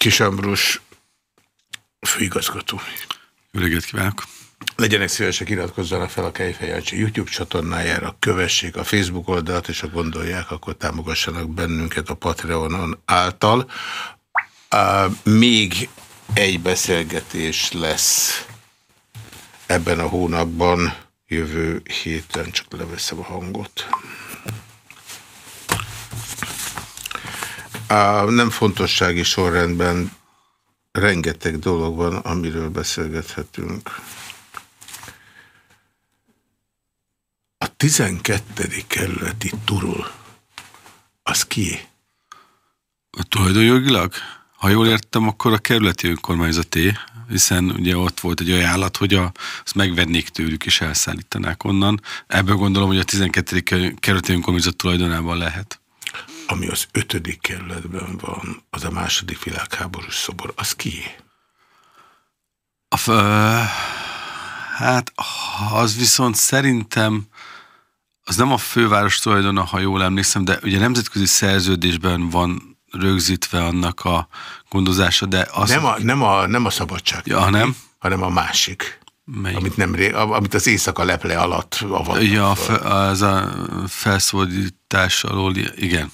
Kisambrus főigazgató. Jó reggelt kívánok! Legyenek szívesek, iratkozzanak fel a Kejfejancsi YouTube csatornájára, kövessék a Facebook oldalt, és ha gondolják, akkor támogassanak bennünket a Patreonon által. Uh, még egy beszélgetés lesz ebben a hónapban, jövő héten, csak leveszem a hangot. Uh, nem fontossági sorrendben rengeteg dolog van, amiről beszélgethetünk. A 12. kerületi turul, az ki? A tulajdonjogilag? Ha jól értem, akkor a kerületi önkormányzaté, hiszen ugye ott volt egy ajánlat, hogy a, azt megvennék tőlük és elszállítanák onnan. Ebből gondolom, hogy a 12. kerületi önkormányzat tulajdonában lehet. Ami az 5. kerületben van, az a második világháborús szobor, az ki? A, hát az viszont szerintem az nem a főváros tulajdona, ha jól emlékszem, de ugye nemzetközi szerződésben van rögzítve annak a gondozása, de az... Nem a, nem a, nem a szabadság. Ja, nem? Hanem a másik. Melyik? Amit, nem, amit az éjszaka leple alatt avatnak. Ja, az a felszabadítás alól, igen.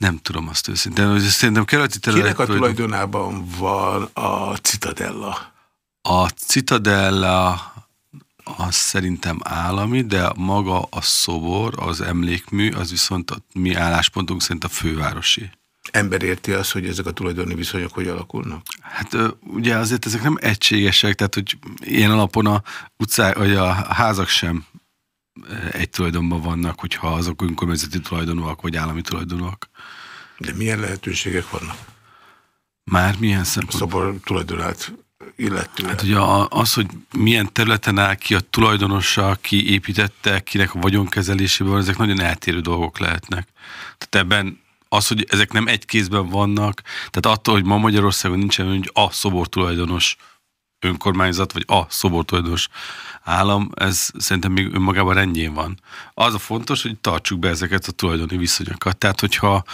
Nem tudom azt őszintén, hogy szerintem keleti terület... Kinek a tulajdonában van a Citadella? A Citadella az szerintem állami, de maga a szobor, az emlékmű, az viszont a mi álláspontunk szerint a fővárosi. Ember érti azt, hogy ezek a tulajdoni viszonyok hogy alakulnak? Hát ugye azért ezek nem egységesek, tehát hogy ilyen alapon a utcák, vagy a házak sem egy tulajdonban vannak, hogyha azok önkormányzati tulajdonúak, vagy állami tulajdonúak. De milyen lehetőségek vannak? Már milyen szempont? A szobor tulajdonát illetően. Hát ugye az, hogy milyen területen áll ki a tulajdonosa, ki építette, kinek a vagyonkezelésében, ezek nagyon eltérő dolgok lehetnek. Tehát ebben az, hogy ezek nem egy kézben vannak, tehát attól, hogy ma Magyarországon nincsen, hogy a szobor tulajdonos önkormányzat, vagy a szobor tulajdonos állam, ez szerintem még önmagában rendjén van. Az a fontos, hogy tartsuk be ezeket a tulajdoni viszonyokat. Tehát, hogyha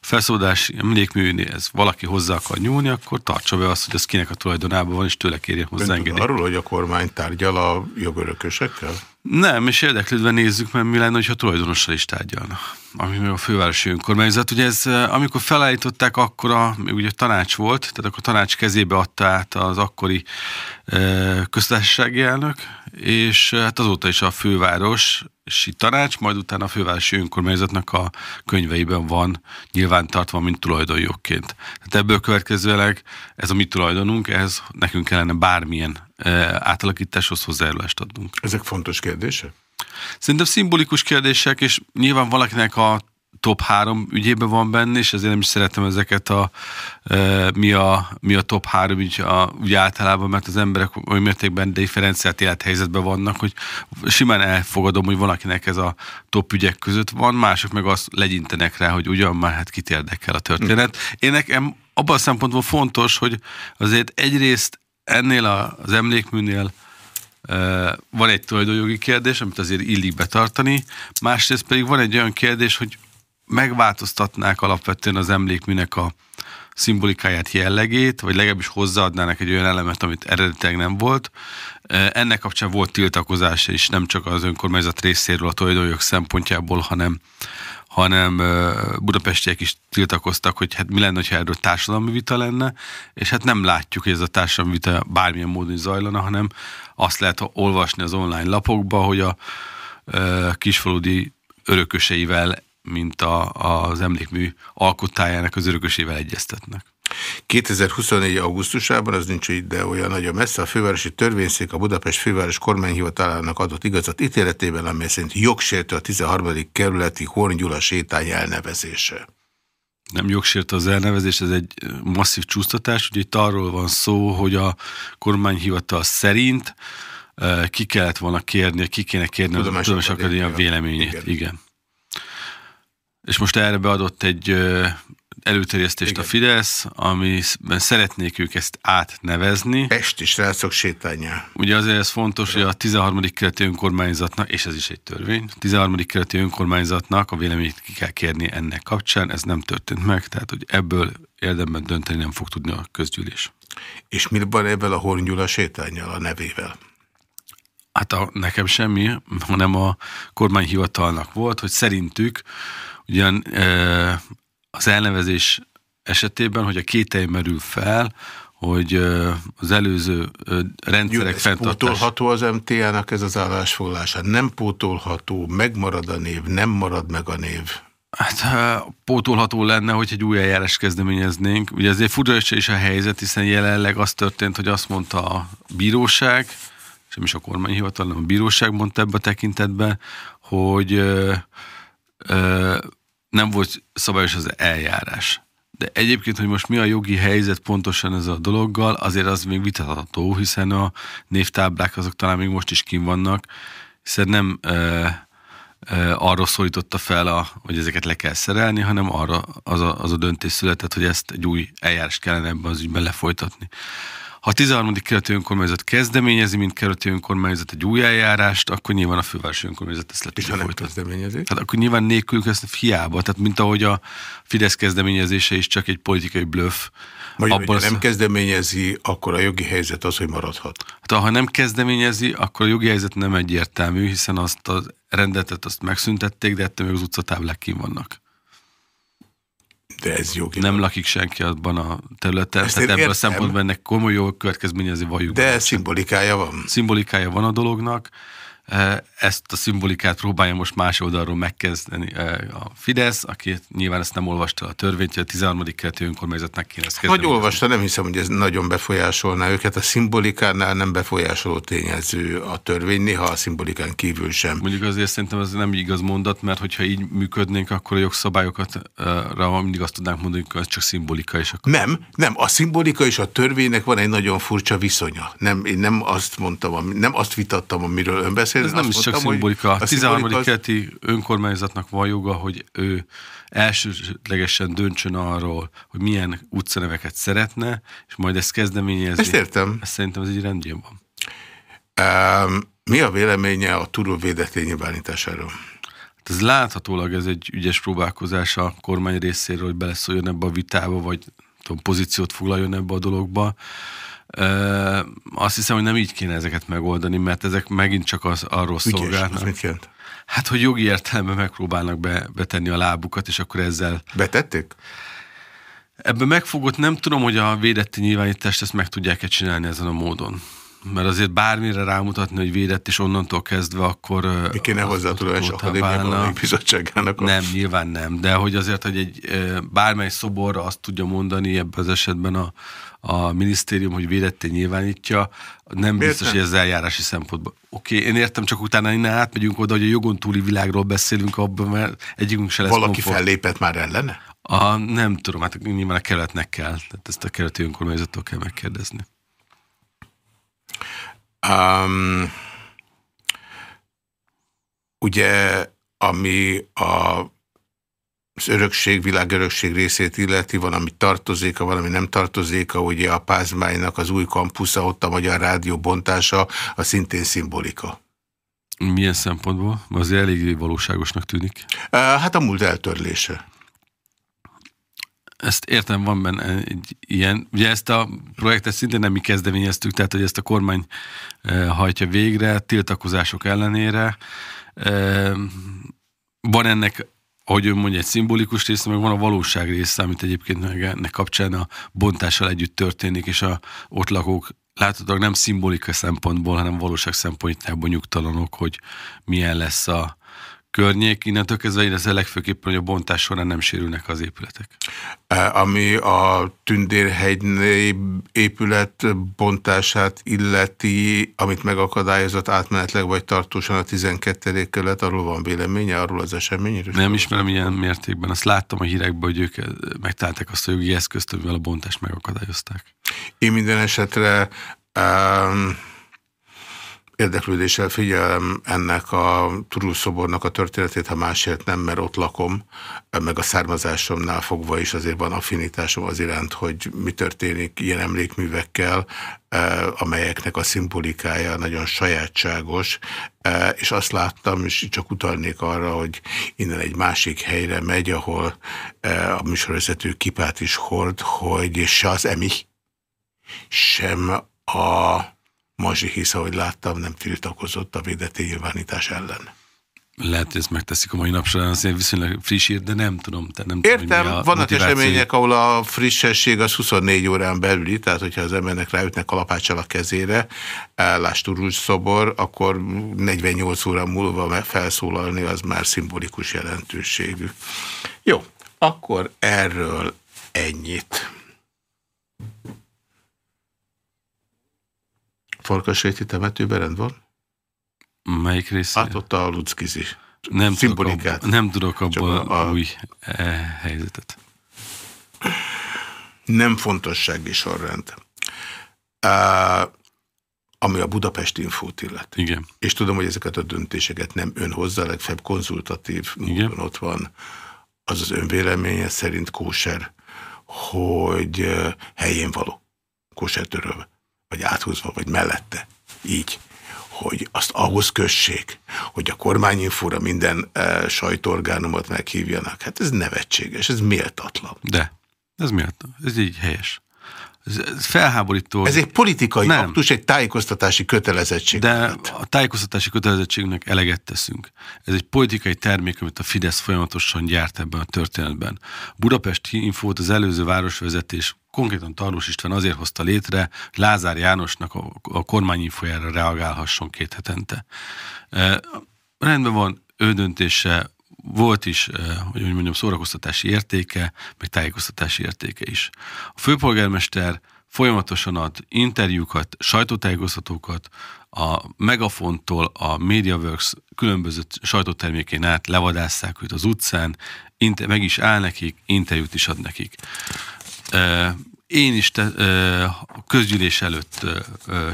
felszólási emlékműnéhez valaki hozzá akar nyúlni, akkor tartsa be azt, hogy ez kinek a tulajdonában van, és tőle kérjen hozzá engedélyt. Arról, hogy a kormány tárgyal a jogörökösekkel? Nem, és érdeklődve nézzük, mert mi lenne, hogyha tulajdonossal is tárgyalna. Ami a fővárosi önkormányzat. Ugye ez, amikor felállították, akkor a, ugye tanács volt, tehát akkor a tanács kezébe adta át az akkori e, köztársasági elnök, és hát azóta is a fővárosi tanács, majd utána a fővárosi önkormányzatnak a könyveiben van nyilvántartva, mint tulajdonjogként. Tehát ebből következőleg ez a mi tulajdonunk, ez nekünk kellene bármilyen átalakításhoz hozzájárulást adnunk. Ezek fontos kérdések? Szerintem szimbolikus kérdések, és nyilván valakinek a top három ügyében van benne, és ezért nem is szeretem ezeket a e, mi, a, mi a top három ügy a, úgy általában, mert az emberek olyan mértékben differenciált élethelyzetben vannak, hogy simán elfogadom, hogy valakinek ez a top ügyek között van, mások meg azt legyintenek rá, hogy ugyan már hát kit érdekel a történet. Én nekem abban a szempontból fontos, hogy azért egyrészt ennél az emlékműnél van egy tulajdonjogi kérdés, amit azért illik betartani, másrészt pedig van egy olyan kérdés, hogy megváltoztatnák alapvetően az emlékműnek a szimbolikáját, jellegét, vagy legalábbis hozzáadnának egy olyan elemet, amit eredetileg nem volt. Ennek kapcsán volt tiltakozása is, nem csak az önkormányzat részéről a tulajdonjog szempontjából, hanem hanem budapestiek is tiltakoztak, hogy hát mi lenne, ha erről társadalmi vita lenne, és hát nem látjuk, hogy ez a társadalmi vita bármilyen módon zajlana, hanem azt lehet olvasni az online lapokba, hogy a kisfaludi örököseivel, mint a, az emlékmű alkottájának az örökösével egyeztetnek. 2024. augusztusában, az nincs ide olyan nagyon messze, a fővárosi törvényszék a Budapest főváros kormányhivatalának adott igazat ítéletében, amely szerint jogsértő a 13. kerületi Horn sétány elnevezése. Nem jogsértő az elnevezés, ez egy masszív csúsztatás. Ugye itt arról van szó, hogy a kormányhivatal szerint ki kellett volna kérni, ki kéne kérni a Tudomás Akadémia véleményét. Igen. Igen. És most erre beadott egy előterjesztést Igen. a Fidesz, amiben szeretnék ők ezt átnevezni. Pesti srácok sétányá. Ugye azért ez fontos, hogy a 13. kereti önkormányzatnak, és ez is egy törvény, a 13. kereti önkormányzatnak a véleményét ki kell kérni ennek kapcsán, ez nem történt meg, tehát hogy ebből érdemben dönteni nem fog tudni a közgyűlés. És mi van ebben a Hornyula sétányjal, a nevével? Hát a, nekem semmi, hanem a kormányhivatalnak volt, hogy szerintük ugyan e, az elnevezés esetében, hogy a kételj merül fel, hogy az előző rendszerek fenntartása... Pótolható az MTA-nak ez az állásfoglalása? Nem pótolható, megmarad a név, nem marad meg a név? Hát pótolható lenne, hogy egy új eljárás kezdeményeznénk. Ugye ezért furcsa is a helyzet, hiszen jelenleg az történt, hogy azt mondta a bíróság, sem is a kormányhivatal, hanem a bíróság mondta ebbe a tekintetben, hogy ö, ö, nem volt szabályos az eljárás. De egyébként, hogy most mi a jogi helyzet pontosan ez a dologgal, azért az még vitatható, hiszen a névtáblák azok talán még most is kim vannak, hiszen nem ö, ö, arról szólította fel, a, hogy ezeket le kell szerelni, hanem arra az a, az a döntés született, hogy ezt egy új eljárást kellene ebben az ügyben lefolytatni. Ha a 13. kerületi önkormányzat kezdeményezi, mint kerületi önkormányzat egy új eljárást, akkor nyilván a fővárosi önkormányzat ezt le tudja folytatni. kezdeményezi? Hát akkor nyilván nélkül ezt hiába. Tehát mint ahogy a Fidesz kezdeményezése is csak egy politikai bluff. Magyar, hogy nem kezdeményezi, akkor a jogi helyzet az, hogy maradhat. Hát ha nem kezdeményezi, akkor a jogi helyzet nem egyértelmű, hiszen azt a rendetet azt megszüntették, de ettől még az utcatáblák kim vannak. De ez jogi. Nem lakik senki abban a területen, Ezt tehát ebből a szempontból ennek komoly jó következményezi valljuk. De szimbolikája van. Szimbolikája van a dolognak. Eh, ezt a szimbolikát próbálja most más oldalról megkezdeni eh, a Fidesz, aki nyilván ezt nem olvasta a törvényt, hogy a 13. keleti önkormányzatnak kéne ezt kezdeni. Hogy olvasta, nem hiszem, hogy ez nagyon befolyásolná őket. A szimbolikánál nem befolyásoló tényező a törvény, néha a szimbolikán kívül sem. Mondjuk azért szerintem ez nem igaz mondat, mert hogyha így működnénk, akkor a jogszabályokat rá mindig azt tudnánk mondani, hogy ez csak szimbolika. És akkor... Nem, nem. A szimbolika és a törvénynek van egy nagyon furcsa viszonya. Nem, én nem azt mondtam, nem azt vitattam, amiről ön beszél, beszélni. Ez nem is csak szimbolika. A 13. Az... keleti önkormányzatnak van joga, hogy ő elsőlegesen döntsön arról, hogy milyen utcaneveket szeretne, és majd ezt kezdeményezi. Ezt értem. Ezt szerintem ez egy rendjén van. Um, mi a véleménye a túlvédett lénynyilvánításáról? Hát ez láthatólag ez egy ügyes próbálkozás a kormány részéről, hogy beleszóljon ebbe a vitába, vagy tudom, pozíciót foglaljon ebbe a dologba azt hiszem, hogy nem így kéne ezeket megoldani, mert ezek megint csak az, arról Ügyes, szolgálnak. Az mit jelent? Hát, hogy jogi értelemben megpróbálnak be, betenni a lábukat, és akkor ezzel... Betették? Ebben megfogott, nem tudom, hogy a védetti nyilvánítást ezt meg tudják-e csinálni ezen a módon. Mert azért bármire rámutatni, hogy védett, és onnantól kezdve akkor... Mi kéne hozzá a Tudományos bizottságának? A... Nem, nyilván nem, de hogy azért, hogy egy bármely szoborra azt tudja mondani ebben az esetben a, a minisztérium, hogy védetté nyilvánítja, nem Miért biztos, nem? hogy ez eljárási szempontból. Oké, okay, én értem, csak utána innen átmegyünk oda, hogy a jogon túli világról beszélünk abban, mert egyikünk se lesz Valaki komfort. fellépett már ellene? A, nem tudom, hát nyilván a keretnek kell, tehát ezt a kerületi önkormányzattól kell megkérdezni. Um, ugye, ami a az örökség, világörökség részét illeti, van, ami tartozik, van, ami nem tartozik, ugye a Pázmánynak az új kampusza, ott a Magyar Rádió bontása, a szintén szimbolika. Milyen szempontból? Azért elég valóságosnak tűnik. Hát a múlt eltörlése. Ezt értem, van benne egy ilyen. Ugye ezt a projektet szintén nem mi kezdeményeztük, tehát hogy ezt a kormány hajtja végre, tiltakozások ellenére. Van ennek ahogy ön mondja, egy szimbolikus része, meg van a valóság része, amit egyébként ennek kapcsán a bontással együtt történik, és a ott lakók láthatóan nem szimbolika szempontból, hanem valóság szempontjából nyugtalanok, hogy milyen lesz a, környék, innentől kezdve ez a legfőképpen, hogy a bontás során nem sérülnek az épületek. E, ami a Tündérhegy épület bontását illeti, amit megakadályozott átmenetleg vagy tartósan a 12. kerület, arról van véleménye, arról az eseményről? Nem ismerem ilyen mértékben. Azt láttam a hírekben, hogy ők megtalálták azt a jogi eszközt, amivel a bontást megakadályozták. Én minden esetre um, érdeklődéssel figyelem ennek a Turul szobornak a történetét, ha másért nem, mert ott lakom, meg a származásomnál fogva is azért van affinitásom az iránt, hogy mi történik ilyen emlékművekkel, eh, amelyeknek a szimbolikája nagyon sajátságos, eh, és azt láttam, és csak utalnék arra, hogy innen egy másik helyre megy, ahol eh, a műsorvezető kipát is hord, hogy se az emi, sem a Mazsi hisz, ahogy láttam, nem tiltakozott a védeti nyilvánítás ellen. Lehet, hogy ezt megteszik a mai nap során, azért viszonylag friss ír, de nem tudom. Te nem Értem, tudom, vannak motiváció... események, ahol a frissesség az 24 órán belüli, tehát hogyha az embernek ráütnek kalapáccsal a kezére, turus szobor, akkor 48 óra múlva felszólalni az már szimbolikus jelentőségű. Jó, akkor erről ennyit. Farkasréti temetőben rend van? Melyik része? Hát ott a Luckizi. Nem tudok, abba, nem tudok abból a, új e, helyzetet. Nem fontossági sorrend. Uh, ami a Budapest infót illet. Igen. És tudom, hogy ezeket a döntéseket nem ön hozza, legfeljebb konzultatív módon ott van. Az az önvéleménye szerint kóser, hogy helyén való. Kóser törölve vagy áthúzva, vagy mellette. Így hogy azt ahhoz kössék, hogy a kormányinfóra minden e, sajtóorgánumot meghívjanak. Hát ez nevetséges, ez méltatlan. De, ez méltatlan, ez így helyes. Ez, felháborító. Ez egy politikai nem. aktus, egy tájékoztatási kötelezettség. De a tájékoztatási kötelezettségnek eleget teszünk. Ez egy politikai termék, amit a Fidesz folyamatosan gyárt ebben a történetben. Budapest infót az előző városvezetés konkrétan Tarlós István azért hozta létre, hogy Lázár Jánosnak a, a kormányinfojára reagálhasson két hetente. E, rendben van, ő döntése, volt is, hogy úgy mondjam, szórakoztatási értéke, meg tájékoztatási értéke is. A főpolgármester folyamatosan ad interjúkat, sajtótájékoztatókat, a Megafontól a MediaWorks különböző sajtótermékén át levadásszák őt az utcán, meg is áll nekik, interjút is ad nekik. Én is te, a közgyűlés előtt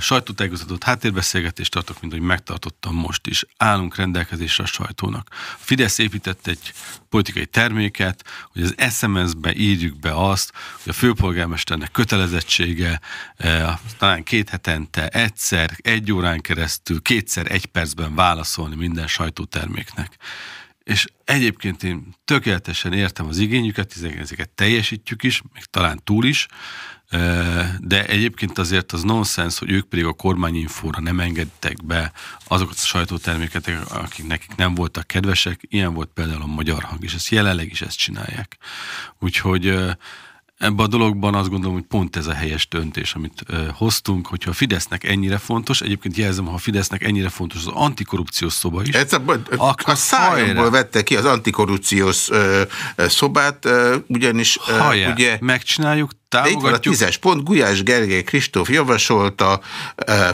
sajtótájékoztatott háttérbeszélgetést tartok, mint hogy megtartottam most is. Állunk rendelkezésre a sajtónak. A Fidesz épített egy politikai terméket, hogy az SMS-be írjuk be azt, hogy a főpolgármesternek kötelezettsége talán két hetente egyszer, egy órán keresztül, kétszer, egy percben válaszolni minden sajtóterméknek és egyébként én tökéletesen értem az igényüket, ezeket teljesítjük is, még talán túl is, de egyébként azért az nonsens, hogy ők pedig a kormányinfóra nem engedtek be azokat a sajtótermékeket, akik nekik nem voltak kedvesek. Ilyen volt például a Magyar Hang, és ezt jelenleg is ezt csinálják. Úgyhogy Ebben a dologban azt gondolom, hogy pont ez a helyes döntés, amit hoztunk, hogyha a Fidesznek ennyire fontos, egyébként jelzem, ha a Fidesznek ennyire fontos az antikorrupciós szoba is. Ez a, a, a szájomból vette ki az antikorrupciós ö, szobát, ö, ugyanis ö, ugye... megcsináljuk, támogatjuk. De itt van a tízes pont, Gulyás Gergely Kristóf javasolta,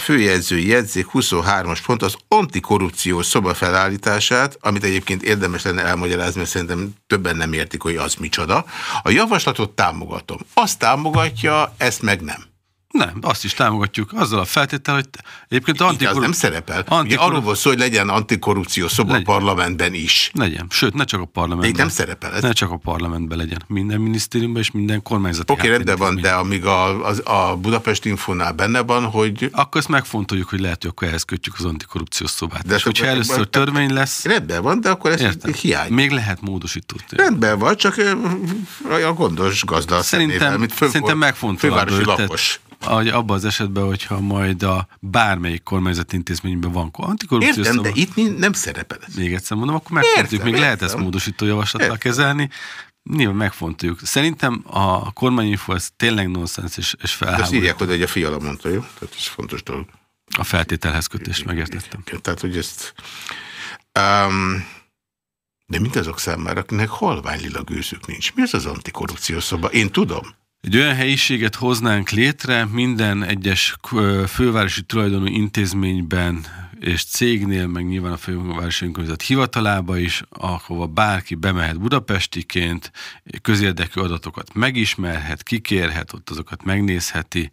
főjegyzői jegyzék 23-as pont az antikorrupciós szoba felállítását, amit egyébként érdemes lenne elmagyarázni, mert szerintem többen nem értik, hogy az micsoda. A javaslatot támogatom. Azt támogatja, ezt meg nem. Nem, azt is támogatjuk, azzal a feltétel, hogy egyébként antikorrupció... nem szerepel. Antikorrup... Ugye arról volt szó, hogy legyen antikorrupció szoba legyen. a parlamentben is. Legyen, sőt, ne csak a parlamentben. De nem szerepel. Ez... Ne csak a parlamentben legyen. Minden minisztériumban és minden kormányzati Oké, okay, rendben van, de amíg a, a, a Budapest Infónál benne van, hogy... Akkor ezt megfontoljuk, hogy lehet, hogy akkor ehhez kötjük az antikorrupciós szobát. De és hogyha először van, törvény lesz... Rendben van, de akkor ez hiány. Még lehet módosító. Rendben van, csak a gondos gazda Szerintem, szerintem megfontolható. lakos hogy abban az esetben, hogyha majd a bármelyik kormányzati intézményben van antikorrupció Értem, de itt nem szerepel ez. Még egyszer mondom, akkor megfontoljuk, még értem. lehet ezt módosító javaslattal kezelni. Nyilván megfontoljuk. Szerintem a kormányinfo ez tényleg nonsens és, és felháborító. Ezt írják oda, hogy a fiala mondta, jó? Tehát ez fontos dolog. A feltételhez kötést megértettem. Tehát, hogy ezt... Um, de mindazok számára, akinek halvány lila gőzük nincs. Mi az az antikorrupció szoba? Én tudom egy olyan helyiséget hoznánk létre minden egyes fővárosi tulajdonú intézményben és cégnél, meg nyilván a fővárosi önkormányzat hivatalába is, ahova bárki bemehet budapestiként, közérdekű adatokat megismerhet, kikérhet, ott azokat megnézheti.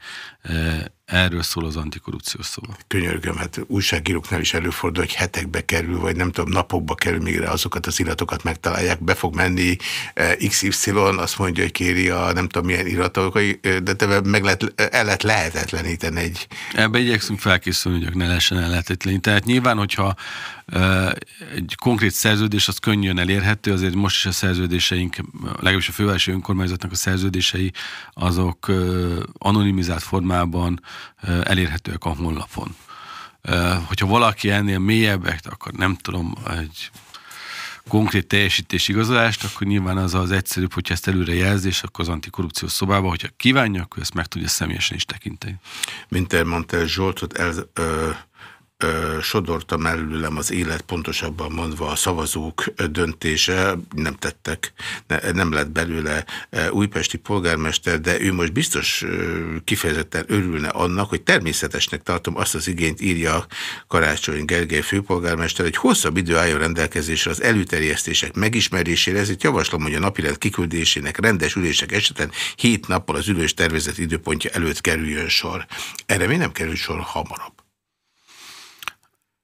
Erről szól az antikorrupciós szoba. Könyörgöm, hát újságíróknál is előfordul, hogy hetekbe kerül, vagy nem tudom, napokba kerül, mire azokat az iratokat megtalálják, be fog menni eh, XY, azt mondja, hogy kéri a nem tudom milyen iratokai, eh, de te meg lehet, el lehet lehetetleníteni egy... Ebbe igyekszünk felkészülni, hogy ne lehessen el lehetetleníteni. Tehát nyilván, hogyha egy konkrét szerződés az könnyen elérhető, azért most is a szerződéseink, legalábbis a fővárosi önkormányzatnak a szerződései, azok anonimizált formában elérhetőek a honlapon. Hogyha valaki ennél mélyebbek, akkor nem tudom, egy konkrét teljesítés igazolást, akkor nyilván az az egyszerűbb, hogyha ezt előre jelzi, és akkor az antikorrupciós szobába, hogyha kívánja, akkor ezt meg tudja személyesen is tekinteni. Mint elmondta Zsoltot, el, ö, sodorta mellőlem az élet, pontosabban mondva a szavazók döntése, nem tettek, ne, nem lett belőle újpesti polgármester, de ő most biztos kifejezetten örülne annak, hogy természetesnek tartom azt az igényt, írja Karácsony Gergely főpolgármester, hogy hosszabb idő álljon rendelkezésre az előterjesztések megismerésére, ezért javaslom, hogy a napirend kiküldésének rendes ülések esetén hét nappal az ülés tervezett időpontja előtt kerüljön sor. Erre mi nem kerül sor hamarabb?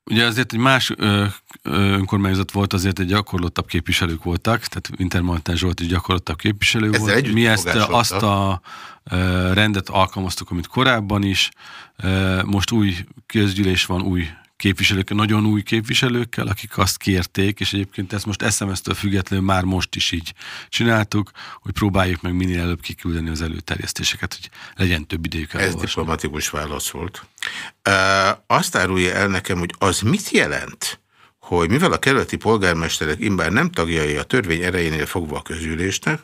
Ugye azért egy más ö, önkormányzat volt, azért egy gyakorlottabb képviselők voltak, tehát Intermontán Zsolt is gyakorlottabb képviselő Ezzel volt. Mi ezt azt a ö, rendet alkalmaztuk, amit korábban is. Ö, most új közgyűlés van, új képviselőkkel, nagyon új képviselőkkel, akik azt kérték, és egyébként ezt most SMS-től függetlenül már most is így csináltuk, hogy próbáljuk meg minél előbb kiküldeni az előterjesztéseket, hogy legyen több idejük elolvasni. Ez diplomatikus válasz volt. Uh, azt árulja el nekem, hogy az mit jelent, hogy mivel a kerületi polgármesterek imbár nem tagjai a törvény erejénél fogva a közülésnek,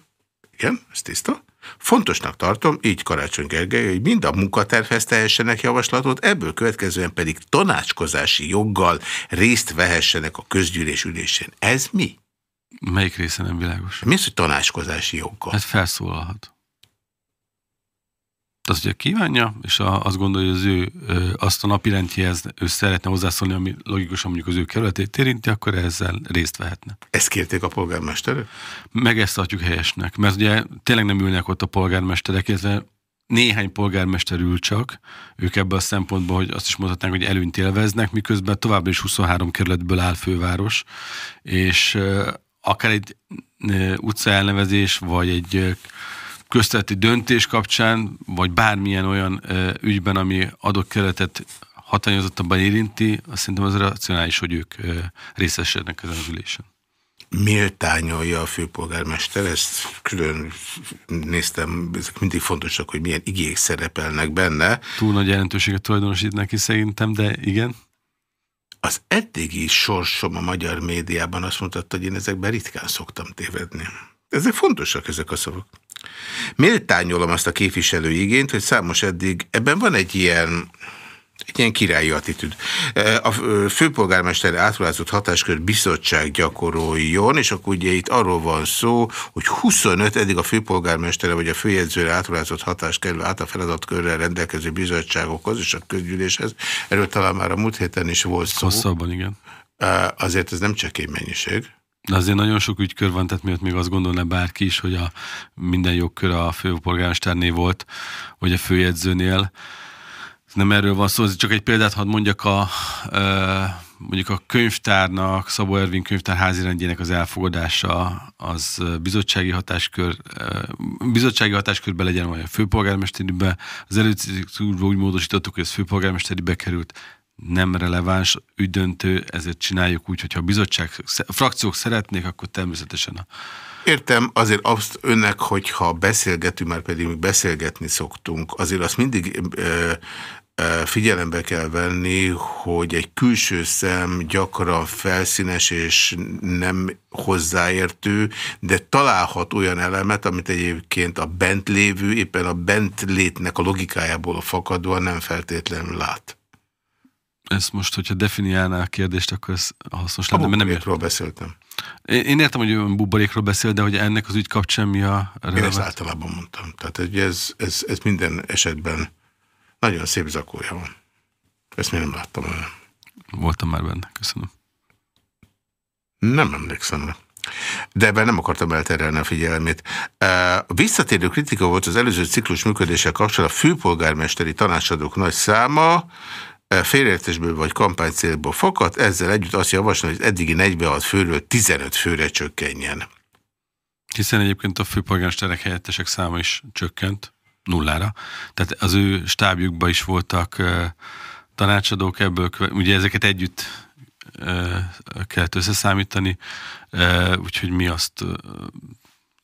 igen, ez tiszta, Fontosnak tartom, így Karácsony Gergely, hogy mind a munkatervhez tehessenek javaslatot, ebből következően pedig tanácskozási joggal részt vehessenek a közgyűlés ülésén. Ez mi? Melyik része nem világos? Mi az, hogy tanácskozási joggal? Hát felszólalhat az ugye kívánja, és a, azt gondolja, hogy az ő azt a napi rendjéhez ő szeretne hozzászólni, ami logikusan mondjuk az ő kerületét érinti, akkor ezzel részt vehetne. Ezt kérték a polgármesterek? Meg ezt tartjuk helyesnek, mert ugye tényleg nem ülnek ott a polgármesterek, illetve néhány polgármester ül csak, ők ebből a szempontból, hogy azt is mondhatnánk, hogy előnyt élveznek, miközben továbbra is 23 kerületből áll főváros, és akár egy utca elnevezés, vagy egy közteleti döntés kapcsán, vagy bármilyen olyan ügyben, ami adott keretet hatányozottabban érinti, azt szerintem az racionális, hogy ők részesednek ezen az ülésen. Méltányolja a főpolgármester, ezt külön néztem, ezek mindig fontosak, hogy milyen igék szerepelnek benne. Túl nagy jelentőséget tulajdonosít neki szerintem, de igen. Az eddigi sorsom a magyar médiában azt mutatta, hogy én ezekben ritkán szoktam tévedni. Ezek fontosak, ezek a szavak. Méltányolom azt a képviselői igényt, hogy számos eddig, ebben van egy ilyen, egy ilyen királyi attitűd. A főpolgármester átruházott hatáskör bizottság gyakoroljon, és akkor ugye itt arról van szó, hogy 25 eddig a főpolgármestere vagy a főjegyzőre átruházott hatáskörül át a feladatkörrel rendelkező bizottságokhoz és a közgyűléshez. Erről talán már a múlt héten is volt szó. Hosszabban, igen. Azért ez nem csak egy mennyiség. De azért nagyon sok ügykör van, tehát miatt még azt gondolna bárki is, hogy a minden jogkör a főpolgármesternél volt, vagy a főjegyzőnél. Nem erről van szó, csak egy példát hadd mondjak a, mondjuk a könyvtárnak, Szabó Ervin könyvtár házirendjének az elfogadása az bizottsági hatáskör, bizottsági hatáskörbe legyen, vagy a főpolgármesteribe. Az előző úgy módosítottuk, hogy ez főpolgármesteribe került nem releváns, ügydöntő, ezért csináljuk úgy, hogyha a bizottság, frakciók szeretnék, akkor természetesen a... Értem, azért azt önnek, hogyha beszélgetünk, már pedig beszélgetni szoktunk, azért azt mindig ö, figyelembe kell venni, hogy egy külső szem gyakran felszínes és nem hozzáértő, de találhat olyan elemet, amit egyébként a bent lévő, éppen a bent létnek a logikájából fakadóan nem feltétlenül lát ezt most, hogyha definiálná a kérdést, akkor ez hasznos lenne. A buborékról beszéltem. Én értem, hogy ön buborékról beszél, de hogy ennek az ügy kapcsán mi a releváns? Én ezt általában mondtam. Tehát ez, ez, ez minden esetben nagyon szép zakója van. Ezt még nem láttam olyan. Voltam már benne, köszönöm. Nem emlékszem rá. De ebben nem akartam elterelni a figyelmét. A visszatérő kritika volt az előző ciklus működéssel kapcsolatban a főpolgármesteri tanácsadók nagy száma, félreértésből vagy kampánycélból fakadt, ezzel együtt azt javaslom, hogy az eddigi 46 főről 15 főre csökkenjen. Hiszen egyébként a főpolgármesterek helyettesek száma is csökkent nullára. Tehát az ő stábjukban is voltak tanácsadók ebből, ugye ezeket együtt kellett összeszámítani, úgyhogy mi azt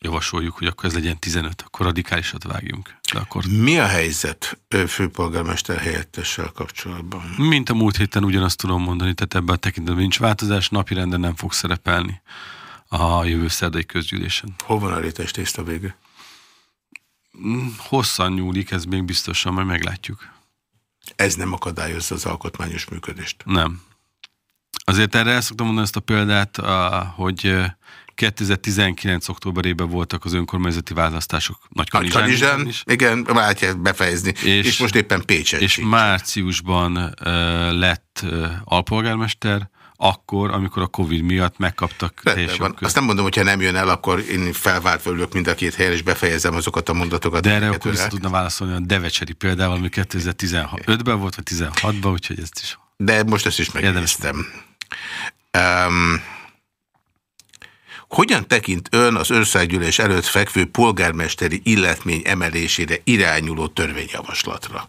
javasoljuk, hogy akkor ez legyen 15, akkor radikálisat vágjunk. De akkor... Mi a helyzet főpolgármester helyettessel kapcsolatban? Mint a múlt héten ugyanazt tudom mondani, tehát ebben a tekintetben nincs változás, napi renden nem fog szerepelni a jövő szerdai közgyűlésen. Hol van a rétes tészta vége? Mm, hosszan nyúlik, ez még biztosan, majd meglátjuk. Ez nem akadályozza az alkotmányos működést? Nem. Azért erre el szoktam mondani ezt a példát, hogy 2019. októberében voltak az önkormányzati választások Nagykanizsán. is. Igen, várják befejezni. És, és most éppen Pécset. És márciusban uh, lett uh, alpolgármester, akkor, amikor a Covid miatt megkaptak van. Azt nem mondom, hogyha nem jön el, akkor én felváltva ülök mind a két helyen, és befejezem azokat a mondatokat. De erre akkor vissza tudna válaszolni a Devecseri példával, ami 2015-ben volt, vagy 16-ban, úgyhogy ezt is. De most ezt is megnéztem. Um, hogyan tekint ön az országgyűlés előtt fekvő polgármesteri illetmény emelésére irányuló törvényjavaslatra?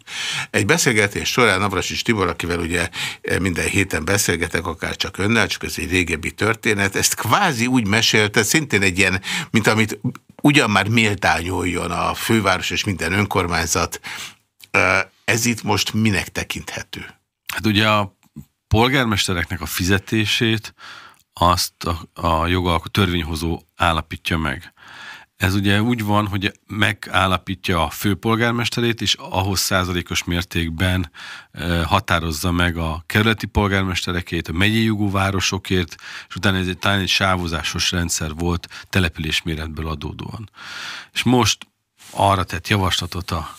Egy beszélgetés során Navracsics Tibor, akivel ugye minden héten beszélgetek, akár csak önnel, csak ez egy régebbi történet, ezt kvázi úgy mesélte, szintén egy ilyen, mint amit ugyan már méltányoljon a főváros és minden önkormányzat. Ez itt most minek tekinthető? Hát ugye a polgármestereknek a fizetését azt a, a jogalkotó törvényhozó állapítja meg. Ez ugye úgy van, hogy megállapítja a főpolgármesterét, és ahhoz százalékos mértékben e, határozza meg a kerületi polgármesterekét, a megyei jogú városokért, és utána ez egy, talán egy sávozásos rendszer volt településméretből adódóan. És most arra tett javaslatot a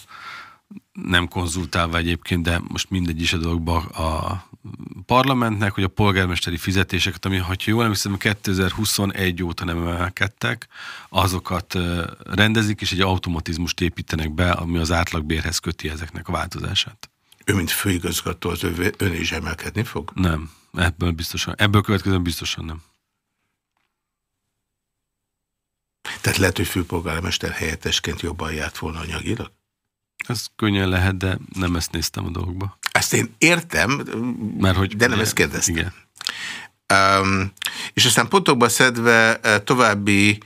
nem konzultálva egyébként, de most mindegy is a dologban a parlamentnek, hogy a polgármesteri fizetéseket, ami, ha jól emlékszem, 2021 óta nem emelkedtek, azokat rendezik, és egy automatizmust építenek be, ami az átlagbérhez köti ezeknek a változását. Ő, mint főigazgató, az ő, ön is emelkedni fog? Nem, ebből biztosan. Ebből következően biztosan nem. Tehát lehet, hogy főpolgármester helyettesként jobban járt volna anyagilag? Ez könnyen lehet, de nem ezt néztem a dolgokba. Ezt én értem, Mert hogy, de nem ezt kérdeztem. Igen. Um, és aztán pontokba szedve további,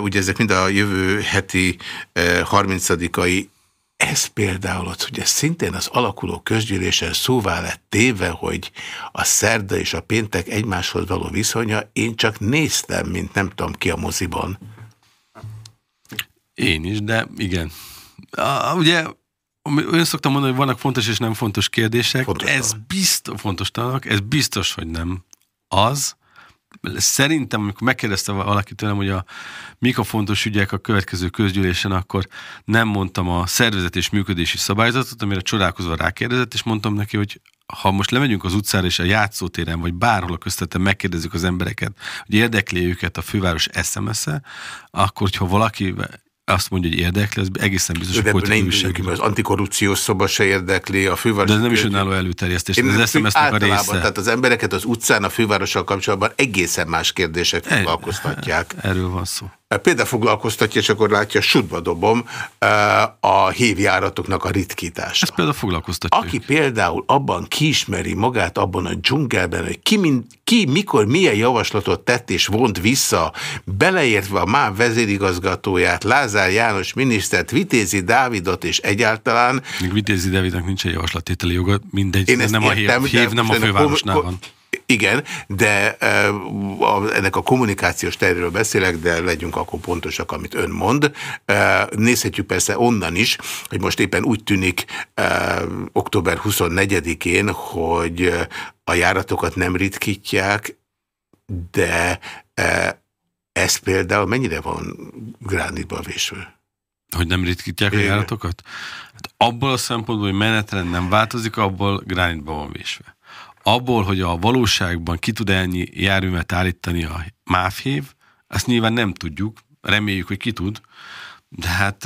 ugye ezek mind a jövő heti uh, 30-ai, ez például ott, hogy ez szintén az alakuló közgyűlésen szóvá lett téve, hogy a szerda és a péntek egymáshoz való viszonya, én csak néztem, mint nem tudom ki a moziban. Én is, de igen. A, ugye olyan szoktam mondani, hogy vannak fontos és nem fontos kérdések. Fontos ez biztos, fontos tanak, ez biztos, hogy nem az. Szerintem, amikor megkérdezte valaki tőlem, hogy a, mik a fontos ügyek a következő közgyűlésen, akkor nem mondtam a szervezet és működési szabályzatot, amire csodálkozva rákérdezett, és mondtam neki, hogy ha most lemegyünk az utcára és a játszótéren, vagy bárhol a köztetem megkérdezzük az embereket, hogy érdekli őket a főváros SMS-e, akkor, hogyha valaki azt mondja, hogy érdekli, az egészen biztos, hogy folytatja újságíró. Az antikorrupciós szoba se érdekli, a főváros... De ez nem is önálló előterjesztés, ez az sms a része. Tehát az embereket az utcán a fővárossal kapcsolatban egészen más kérdések foglalkoztatják. Erről van szó. Például foglalkoztatja, és akkor látja, sudba dobom a hívjáratoknak a ritkítását. Ez például foglalkoztatja. Aki például abban kiismeri magát, abban a dzsungelben, hogy ki, mind, ki mikor milyen javaslatot tett és vont vissza, beleértve a MÁV vezérigazgatóját, Lázár János minisztert, Vitézi Dávidot és egyáltalán... Még Vitézi Dávidnak nincs egy javaslattételi joga, mindegy, Én nem értem, a hív, hív nem a fővárosnál van. Igen, de ennek a kommunikációs terről beszélek, de legyünk akkor pontosak, amit ön mond. Nézhetjük persze onnan is, hogy most éppen úgy tűnik október 24-én, hogy a járatokat nem ritkítják, de ez például mennyire van gránitba vésve? Hogy nem ritkítják Igen. a járatokat? Hát abból a szempontból, hogy menetrend nem változik, abból gránitba van vésve abból, hogy a valóságban ki tud ennyi járművet állítani a MÁV Ezt nyilván nem tudjuk, reméljük, hogy ki tud, de hát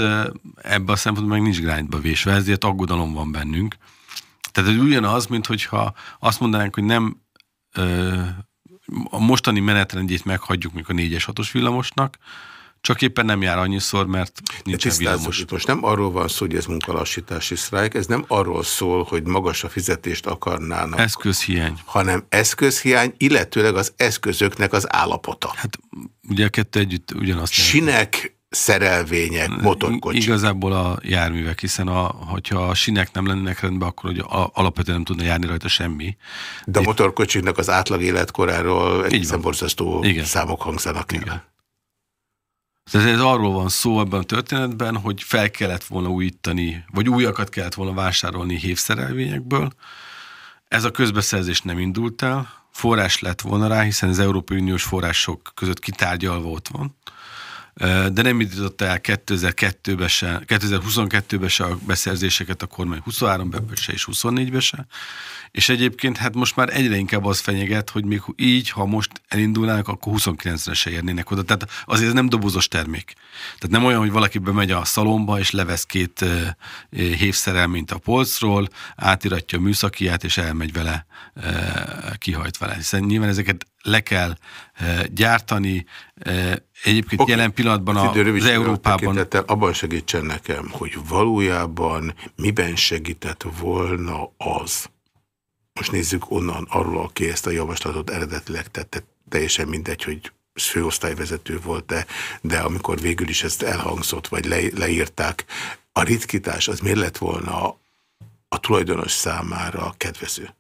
ebben a szempontból meg nincs grindba vésve, ezért aggodalom van bennünk. Tehát ez ugyanaz, mint hogyha azt mondanánk, hogy nem a mostani menetrendjét meghagyjuk, mikor a 4-es 6-os villamosnak, csak éppen nem jár annyiszor, mert nincs villamos. Most nem arról van szó, hogy ez munkalassítási sztrájk, ez nem arról szól, hogy magas a fizetést akarnának. Eszközhiány. Hanem eszközhiány, illetőleg az eszközöknek az állapota. Hát ugye a kettő együtt ugyanazt. Sinek, szerelvények, motorkocsik. Igazából a járművek, hiszen a, hogyha a sinek nem lennének rendben, akkor ugye alapvetően nem tudna járni rajta semmi. De a motorkocsiknak az átlag életkoráról egészen borzasztó számok hangzanak Igen. Tehát ez arról van szó ebben a történetben, hogy fel kellett volna újítani, vagy újakat kellett volna vásárolni hévszerelvényekből. Ez a közbeszerzés nem indult el, forrás lett volna rá, hiszen az Európai Uniós források között kitárgyalva ott van de nem indította el 2002-ben se, 2022-ben se a beszerzéseket a kormány 23-ben se és 24-ben se. És egyébként hát most már egyre inkább az fenyeget, hogy még így, ha most elindulnának, akkor 29-re se érnének oda. Tehát azért ez nem dobozos termék. Tehát nem olyan, hogy valaki bemegy a szalomba, és levesz két hévszerelményt a polcról, átiratja a műszakiát, és elmegy vele, kihajt vele. Hiszen nyilván ezeket le kell gyártani. Egyébként okay. jelen pillanatban a, az Európában... Abban segítsen nekem, hogy valójában miben segített volna az, most nézzük onnan arról, aki ezt a javaslatot eredetileg tette, teljesen mindegy, hogy főosztályvezető volt, de, amikor végül is ezt elhangzott, vagy le, leírták, a ritkítás az miért lett volna a tulajdonos számára kedvező?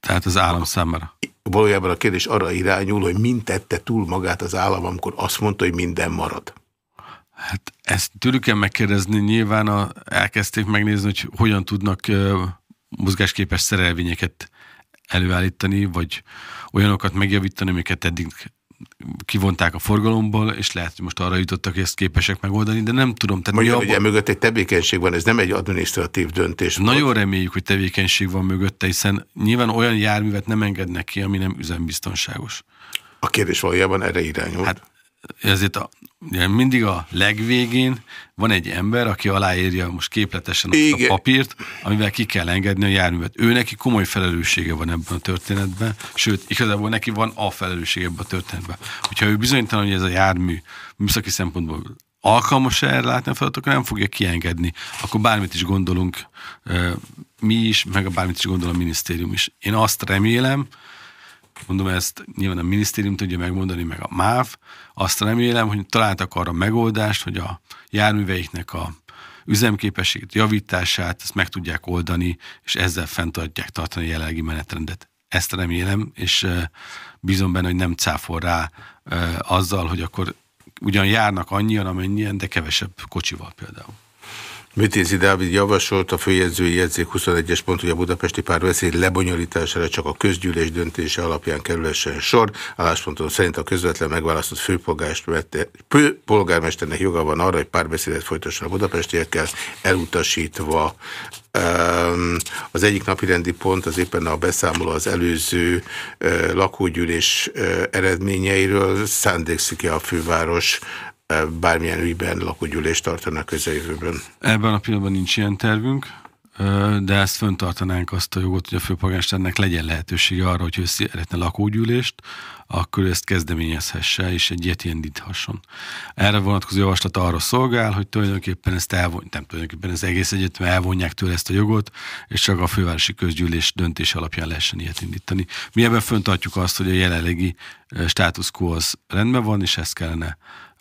Tehát az állam számára? Valójában a kérdés arra irányul, hogy mind tette túl magát az állam, amikor azt mondta, hogy minden marad. Hát ezt tőlük kell megkérdezni, nyilván a, elkezdték megnézni, hogy hogyan tudnak mozgásképes szerelvényeket előállítani, vagy olyanokat megjavítani, amiket eddig kivonták a forgalomból, és lehet, hogy most arra jutottak, hogy ezt képesek megoldani, de nem tudom. Tehát Magyar, hogy mögött egy tevékenység van, ez nem egy adminisztratív döntés. Nagyon volt. reméljük, hogy tevékenység van mögötte, hiszen nyilván olyan járművet nem engednek ki, ami nem üzembiztonságos. A kérdés valójában erre irányul. Hát ezért a, ugye mindig a legvégén van egy ember, aki aláírja most képletesen azt a papírt, amivel ki kell engedni a járművet. Ő neki komoly felelőssége van ebben a történetben, sőt, igazából neki van a felelőssége ebben a történetben. Hogyha ő bizonytalan, hogy ez a jármű műszaki szempontból alkalmas erre látni a feladatokat, nem fogja kiengedni. Akkor bármit is gondolunk mi is, meg bármit is gondol a minisztérium is. Én azt remélem, mondom ezt, nyilván a minisztérium tudja megmondani, meg a MÁV, azt remélem, hogy találtak arra megoldást, hogy a járműveiknek a üzemképességét, javítását, ezt meg tudják oldani, és ezzel fenntartják tartani a jelenlegi menetrendet. Ezt remélem, és bízom benne, hogy nem cáfol rá azzal, hogy akkor ugyan járnak annyian, amennyien, de kevesebb kocsival például. Műtézi Dávid javasolt a főjegyzői jegyzék 21-es pont, hogy a budapesti párbeszéd lebonyolítására csak a közgyűlés döntése alapján kerülhessen sor. Állásponton szerint a közvetlen megválasztott főpolgármesternek joga van arra, hogy párbeszédet folytasson a budapestiekkel, elutasítva az egyik napi rendi pont az éppen a beszámoló az előző lakógyűlés eredményeiről. Szándékszik-e a főváros bármilyen ügyben lakógyűlést tartanak közeljövőben? Ebben a pillanatban nincs ilyen tervünk, de ezt föntartanánk azt a jogot, hogy a főpolgármesternek legyen lehetősége arra, hogy ő szeretne lakógyűlést, akkor ezt kezdeményezhesse, és egy ilyet indíthasson. Erre vonatkozó javaslat arra szolgál, hogy tulajdonképpen ezt elvon, nem tulajdonképpen ez egész egyetem elvonják tőle ezt a jogot, és csak a fővárosi közgyűlés döntés alapján lehessen ilyet indítani. Mi ebben föntartjuk azt, hogy a jelenlegi status quo az rendben van, és ezt kellene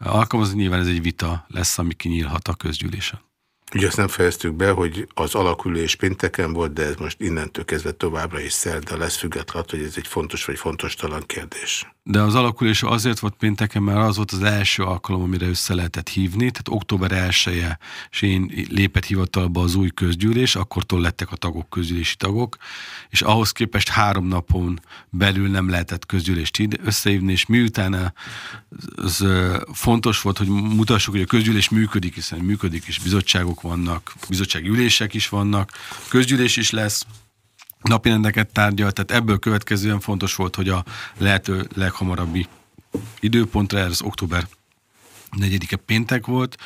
alkalmazni. Nyilván ez egy vita lesz, ami kinyílhat a közgyűlésen. Ugye azt nem fejeztük be, hogy az alakulés pénteken volt, de ez most innentől kezdve továbbra is szerda lesz, függetlenül, hogy ez egy fontos vagy fontos talan kérdés. De az alakulés azért volt pénteken, mert az volt az első alkalom, amire össze lehetett hívni, tehát október 1 -e, és én lépett hivatalba az új közgyűlés, akkortól lettek a tagok közgyűlési tagok, és ahhoz képest három napon belül nem lehetett közgyűlést összehívni, és miután az fontos volt, hogy mutassuk, hogy a közgyűlés működik, hiszen működik, és bizottságok vannak, bizottsági ülések is vannak, közgyűlés is lesz, napirendeket tárgyal, tehát ebből következően fontos volt, hogy a lehető leghamarabbi időpontra, ez október 4-e péntek volt.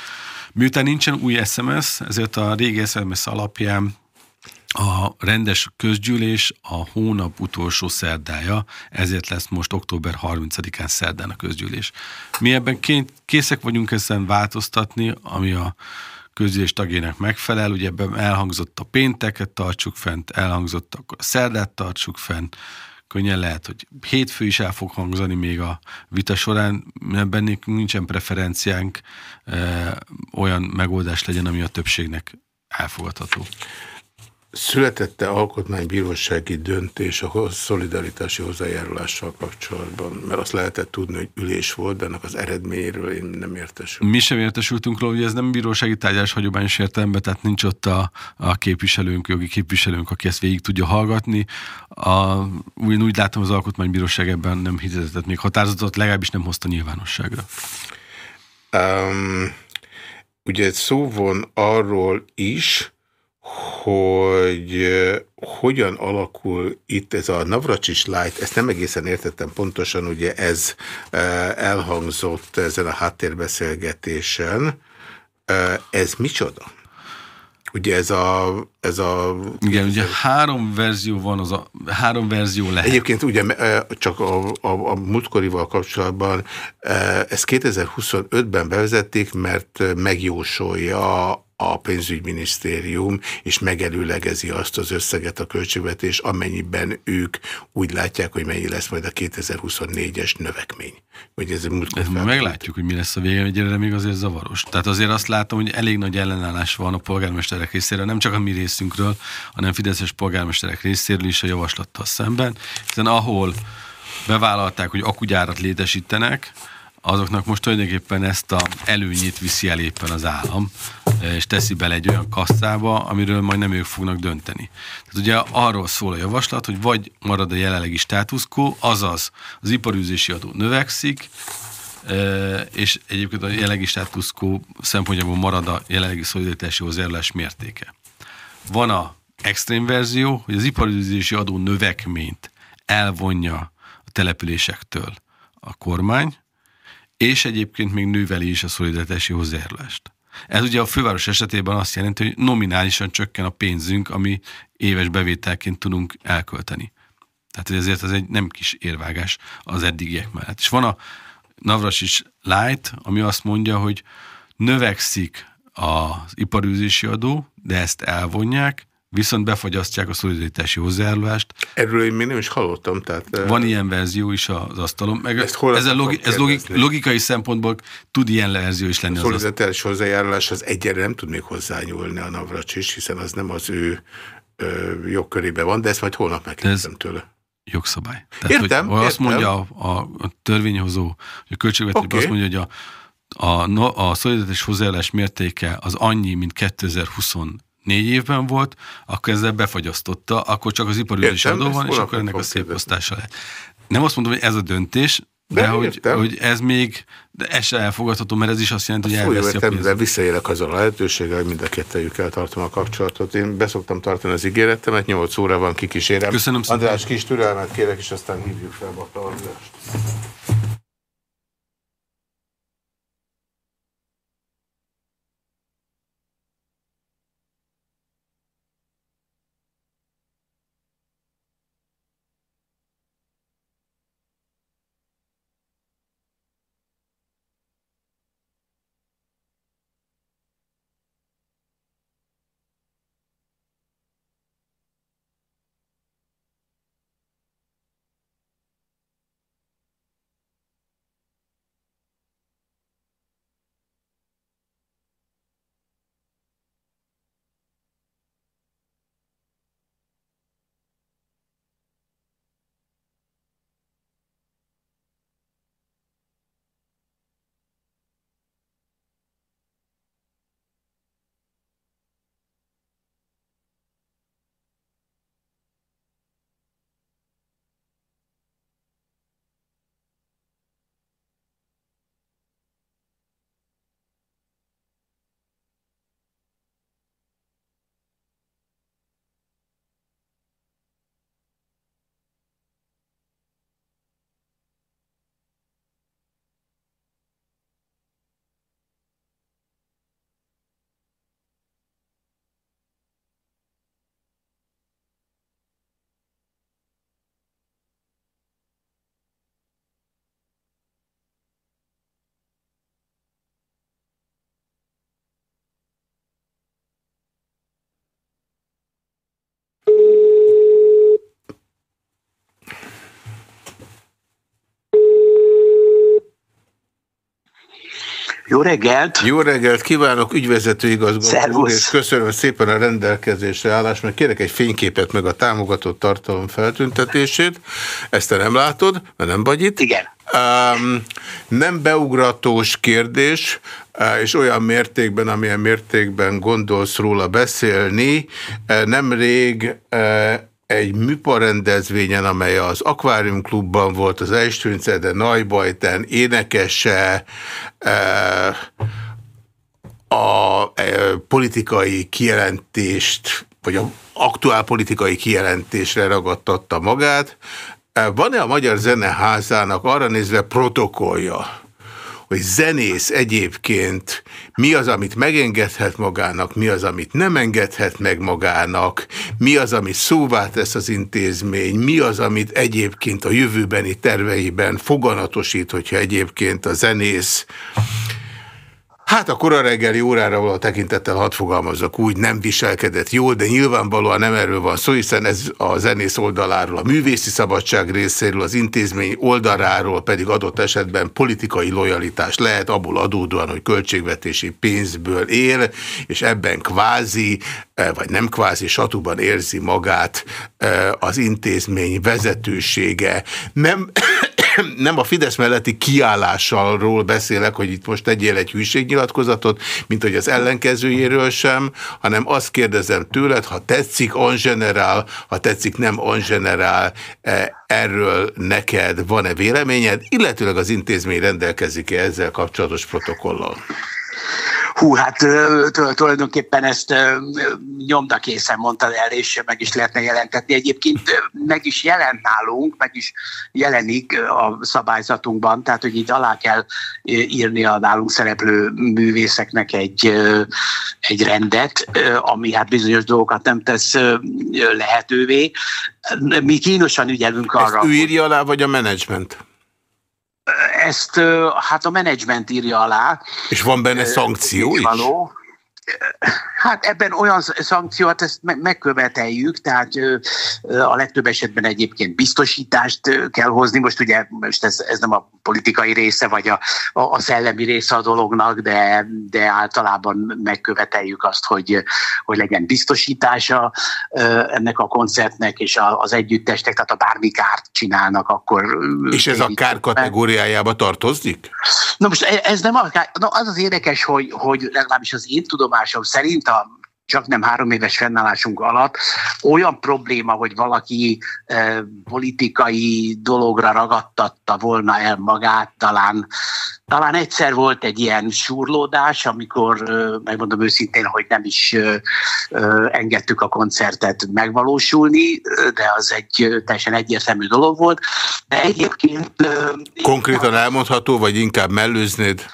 Miután nincsen új SMS, ezért a régi SMS alapján a rendes közgyűlés a hónap utolsó szerdája, ezért lesz most október 30-án szerdán a közgyűlés. Mi ebben készek vagyunk ezen változtatni, ami a közgyűlés tagjának megfelel, ugye ebben elhangzott a pénteket tartsuk fent, elhangzott a szerdát tartsuk fent, könnyen lehet, hogy hétfő is el fog hangzani még a vita során, ebben nincsen preferenciánk, olyan megoldás legyen, ami a többségnek elfogadható. Születette alkotmánybírósági döntés a szolidaritási hozzájárulással kapcsolatban? Mert azt lehetett tudni, hogy ülés volt, de ennek az eredményéről én nem értesültem. Mi sem értesültünk róla, hogy ez nem bírósági tárgyás hagyományos értelemben, tehát nincs ott a, a képviselőnk, jogi képviselőnk, aki ezt végig tudja hallgatni. A, úgy, úgy látom, az alkotmánybíróság ebben nem hitetett még határozatot, legalábbis nem hozta nyilvánosságra. Um, ugye szó van arról is, hogy hogyan alakul itt ez a Navracsis Light, ezt nem egészen értettem pontosan, ugye ez elhangzott ezen a háttérbeszélgetésen. Ez micsoda? Ugye ez a... Ez a Igen, ugye három verzió van, az a három verzió lehet. Egyébként ugye csak a, a, a múltkorival kapcsolatban ezt 2025-ben bevezették, mert megjósolja a pénzügyminisztérium, és megelőlegezi azt az összeget a költségvetés, amennyiben ők úgy látják, hogy mennyi lesz majd a 2024-es növekmény. Hogy ez ez meglátjuk, hogy mi lesz a vége, egyre még azért zavaros. Tehát azért azt látom, hogy elég nagy ellenállás van a polgármesterek részéről, nem csak a mi részünkről, hanem fideszes polgármesterek részéről is a javaslattal szemben, hiszen ahol bevállalták, hogy akugyárat létesítenek, azoknak most tulajdonképpen ezt a előnyét viszi el éppen az állam, és teszi bele egy olyan kasszába, amiről majd nem ők fognak dönteni. Tehát ugye arról szól a javaslat, hogy vagy marad a jelenlegi státuszkó, azaz az iparűzési adó növekszik, és egyébként a jelenlegi státuszkó szempontjából marad a jelenlegi szolidaritási hozzájárulás mértéke. Van a extrém verzió, hogy az iparűzési adó növekményt elvonja a településektől a kormány, és egyébként még növeli is a szolidaritási hozzájárulást. Ez ugye a főváros esetében azt jelenti, hogy nominálisan csökken a pénzünk, ami éves bevételként tudunk elkölteni. Tehát ezért ez egy nem kis érvágás az eddigiek mellett. És van a Navras is Light, ami azt mondja, hogy növekszik az iparűzési adó, de ezt elvonják, viszont befagyasztják a szolidaritási hozzájárulást. Erről én még nem is hallottam. Tehát, Van ilyen verzió is az asztalon. Meg ez ez, logi, ez logik, logikai szempontból tud ilyen verzió is lenni. A szolidaritási hozzájárulás az egyre nem tud még hozzányúlni a Navracs is, hiszen az nem az ő ö, jogkörébe van, de ezt majd holnap megkérdezem tőle. Jogszabály. Tehát, értem, hogy, értem. Azt mondja a, a, a törvényhozó, hogy a költségvetésben okay. azt mondja, hogy a, a, a szolidaritási hozzájárulás mértéke az annyi, mint 2020 négy évben volt, akkor ezzel befagyasztotta, akkor csak az iparülési adó van, és akkor ennek a szép osztása lehet. Nem azt mondom, hogy ez a döntés, de, de hogy, hogy ez még, de ez se elfogadható, mert ez is azt jelenti, hogy elveszi a pénzt. De visszaélek azzal a lehetőséggel, hogy mind a kettőjükkel tartom a kapcsolatot. Én beszoktam tartani az ígéretemet, 8 óra van, kikísérem. Köszönöm szépen. András, kis türelmet kérek, és aztán hívjuk fel a Andrást. Jó reggelt! Jó reggelt kívánok, ügyvezető igazgató és köszönöm szépen a rendelkezésre állás, mert kérek egy fényképet meg a támogatott tartalom feltüntetését. Ezt te nem látod, mert nem vagy itt. Igen. Um, nem beugratós kérdés, és olyan mértékben, amilyen mértékben gondolsz róla beszélni. Nemrég egy műparendezványon, amely az Aquarium Klubban volt, az Eistőncede Nagybajten énekese, a politikai kijelentést, vagy a aktuál politikai kijelentésre ragadtatta magát. Van-e a Magyar Zeneházának arra nézve protokollja, hogy zenész egyébként mi az, amit megengedhet magának, mi az, amit nem engedhet meg magának, mi az, ami szóvá tesz az intézmény, mi az, amit egyébként a jövőbeni terveiben foganatosít, hogyha egyébként a zenész Hát a kora reggeli órára való tekintettel hadd fogalmazok úgy, nem viselkedett jól, de nyilvánvalóan nem erről van szó, hiszen ez a zenész oldaláról, a művészi szabadság részéről, az intézmény oldaláról pedig adott esetben politikai lojalitás lehet abból adódóan, hogy költségvetési pénzből él, és ebben kvázi, eh, vagy nem kvázi satuban érzi magát eh, az intézmény vezetősége. Nem nem a Fidesz melletti kiállásalról beszélek, hogy itt most tegyél egy hűségnyilatkozatot, mint hogy az ellenkezőjéről sem, hanem azt kérdezem tőled, ha tetszik en general, ha tetszik nem en general, eh, erről neked van-e véleményed, illetőleg az intézmény rendelkezik-e ezzel kapcsolatos protokollal? Hú, hát tulajdonképpen ezt nyomdakészen mondta el, és meg is lehetne jelentetni. Egyébként meg is jelent nálunk, meg is jelenik a szabályzatunkban, tehát hogy itt alá kell írni a nálunk szereplő művészeknek egy, egy rendet, ami hát bizonyos dolgokat nem tesz lehetővé. Mi kínosan ügyelünk arra. Ezt ő írja alá, vagy a menedzsment? Ezt hát a menedzsment írja alá. És van benne szankció is? Való. Hát ebben olyan szankció, hát ezt megköveteljük, tehát a legtöbb esetben egyébként biztosítást kell hozni. Most ugye most ez, ez nem a politikai része, vagy a, a szellemi része a dolognak, de, de általában megköveteljük azt, hogy, hogy legyen biztosítása ennek a koncertnek és az együttestek, tehát ha bármi kárt csinálnak, akkor... És ez a kár kategóriájába tartozik? Na most e, ez nem a kár, na az az érdekes, hogy, hogy legalábbis az én tudomásom szerint a csak nem három éves fennállásunk alatt olyan probléma, hogy valaki e, politikai dologra ragadtatta volna el magát, talán, talán egyszer volt egy ilyen surlódás, amikor e, megmondom őszintén, hogy nem is e, engedtük a koncertet megvalósulni, de az egy teljesen egyértelmű dolog volt. De egyébként... Konkrétan elmondható, vagy inkább mellőznéd?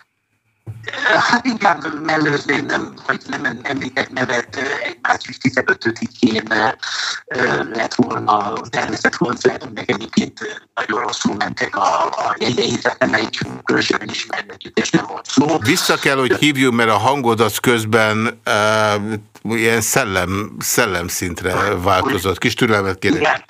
Hát inkább mellőzném, nem, hogy nem említek nevet, egy március 15-én lett volna tervezett koncertünknek egyébként nagyon rosszul mentek a, a jegyeit, tehát nem egy különösen ismert és nem volt szó. Vissza kell, hogy hívjuk, mert a hangod az közben uh, ilyen szellem, szellemszintre változott. Kis türelmet kérek. Igen,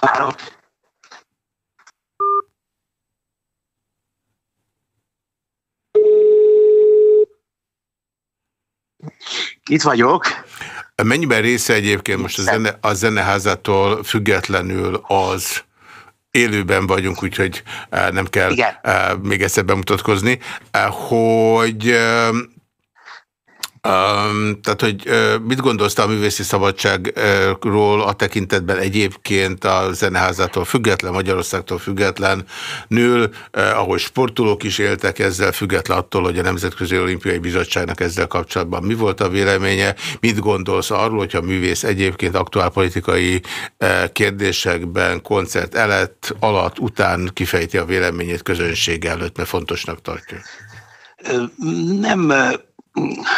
Itt vagyok. Mennyiben része egyébként most a, zene, a zeneházától függetlenül az, élőben vagyunk, úgyhogy eh, nem kell Igen. Eh, még egyszer bemutatkozni, eh, hogy Um, tehát, hogy mit gondolsz a művészi szabadságról a tekintetben egyébként a zeneházától független, Magyarországtól független nől, uh, ahol sportolók is éltek ezzel, független attól, hogy a Nemzetközi Olimpiai Bizottságnak ezzel kapcsolatban mi volt a véleménye, mit gondolsz arról, hogyha a művész egyébként aktuál politikai uh, kérdésekben koncert elett, alatt, után kifejti a véleményét közönség előtt, mert fontosnak tartja? Nem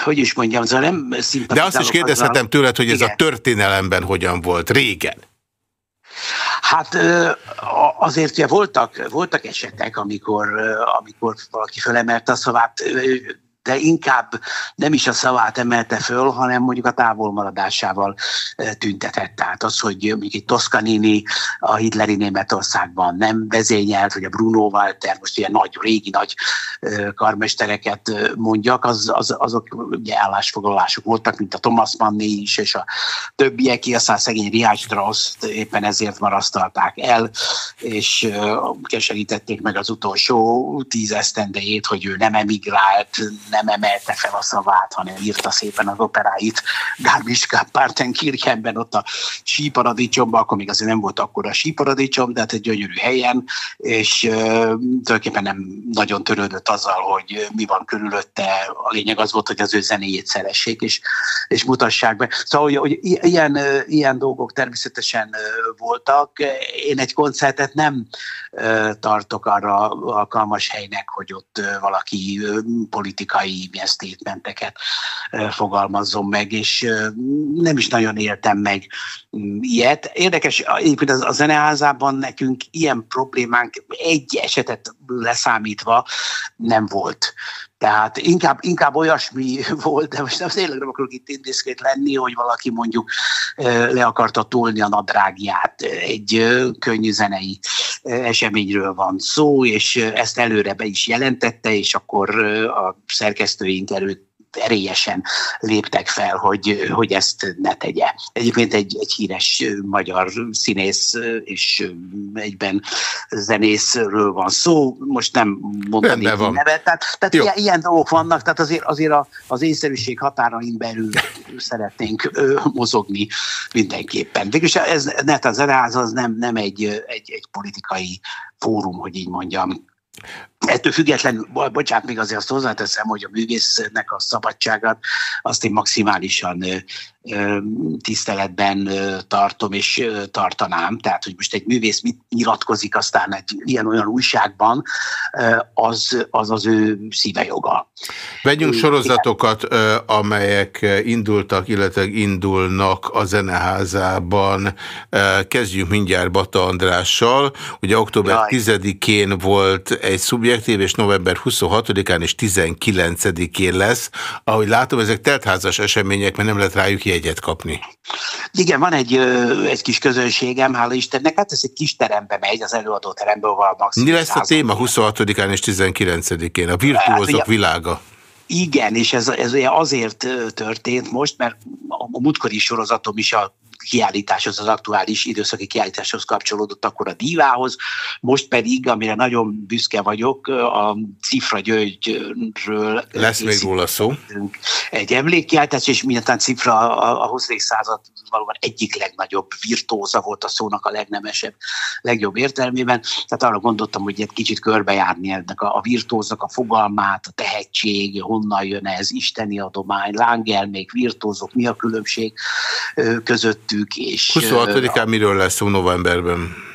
hogy is mondjam, szóval nem De azt is kérdezhetem azzal, tőled, hogy ez igen. a történelemben hogyan volt régen? Hát azért ugye voltak, voltak esetek, amikor, amikor valaki fölemelte a szavát, de inkább nem is a szavát emelte föl, hanem mondjuk a távolmaradásával tüntetett. Tehát az, hogy mondjuk egy Toscanini a hitleri Németországban nem vezényelt, vagy a Bruno Walter, most ilyen nagy, régi nagy karmestereket mondjak, az, az, azok ugye állásfoglalások voltak, mint a Thomas Manni is, és a többiek, aztán szegény Richard strauss éppen ezért marasztalták el, és keserítették meg az utolsó tíz esztendejét, hogy ő nem emigrált, nem emelte fel a szavát, hanem írta szépen az operáit Garmisch Partenkirchenben, ott a síparadicsomban, akkor még azért nem volt akkor a síparadicsom, de hát egy gyönyörű helyen, és uh, tulajdonképpen nem nagyon törődött azzal, hogy mi van körülötte. A lényeg az volt, hogy az ő zenéjét szeressék, és, és mutassák be. Szóval, hogy, hogy ilyen, ilyen dolgok természetesen voltak. Én egy koncertet nem tartok arra alkalmas helynek, hogy ott valaki politikai milyen statementeket fogalmazzon meg, és nem is nagyon éltem meg mm, ilyet. Érdekes, egyébként a zeneházában nekünk ilyen problémánk egy esetet leszámítva nem volt. Tehát inkább, inkább olyasmi volt, de most nem tényleg nem akarok itt indészkét lenni, hogy valaki mondjuk le akarta tolni a nadrágját. Egy könnyű zenei eseményről van szó, és ezt előre be is jelentette, és akkor a szerkesztőink előtt erélyesen léptek fel, hogy, hogy ezt ne tegye. Egyébként egy, egy híres magyar színész és egyben zenészről van szó, most nem mondani a nevet, tehát, tehát ilyen, ilyen dolgok vannak, tehát azért, azért a, az észszerűség határain belül szeretnénk ö, mozogni mindenképpen. Végülis ez, net a zeneház az nem, nem egy, egy, egy politikai fórum, hogy így mondjam, Ettől függetlenül, bocsánat, még azért azt hozzáteszem, hogy a művésznek a szabadságát azt én maximálisan tiszteletben tartom és tartanám. Tehát, hogy most egy művész mit nyilatkozik aztán egy ilyen-olyan újságban, az, az az ő szíve joga. Vegyünk sorozatokat, amelyek indultak, illetve indulnak a zeneházában. Kezdjünk mindjárt Bata Andrással. Ugye október 10-én volt egy szubjektív, és november 26-án és 19-én lesz. Ahogy látom, ezek teltházas események, mert nem lehet rájuk jegyet kapni. Igen, van egy, egy kis közönségem, hála Istennek, hát ez egy kis terembe megy, az előadó teremből van maximum. Mi lesz a téma 26-án és 19-én? A virtuózok hát, világa. Igen, és ez, ez azért történt most, mert a múltkori sorozatom is a kiállításhoz, az aktuális időszaki kiállításhoz kapcsolódott akkor a dívához, most pedig, amire nagyon büszke vagyok, a Cifra Györgyről lesz még róla szó. Egy emlékkiállítás, és miután Cifra a, a 20. század valóban egyik legnagyobb virtóza volt a szónak a legnemesebb, legjobb értelmében. Tehát arra gondoltam, hogy egy kicsit körbejárni ennek a, a virtóznak a fogalmát, a tehetség, honnan jön ez, isteni adomány, lángel, még virtózok, mi a különbség közöttük. És, 26-án miről lesz szó novemberben?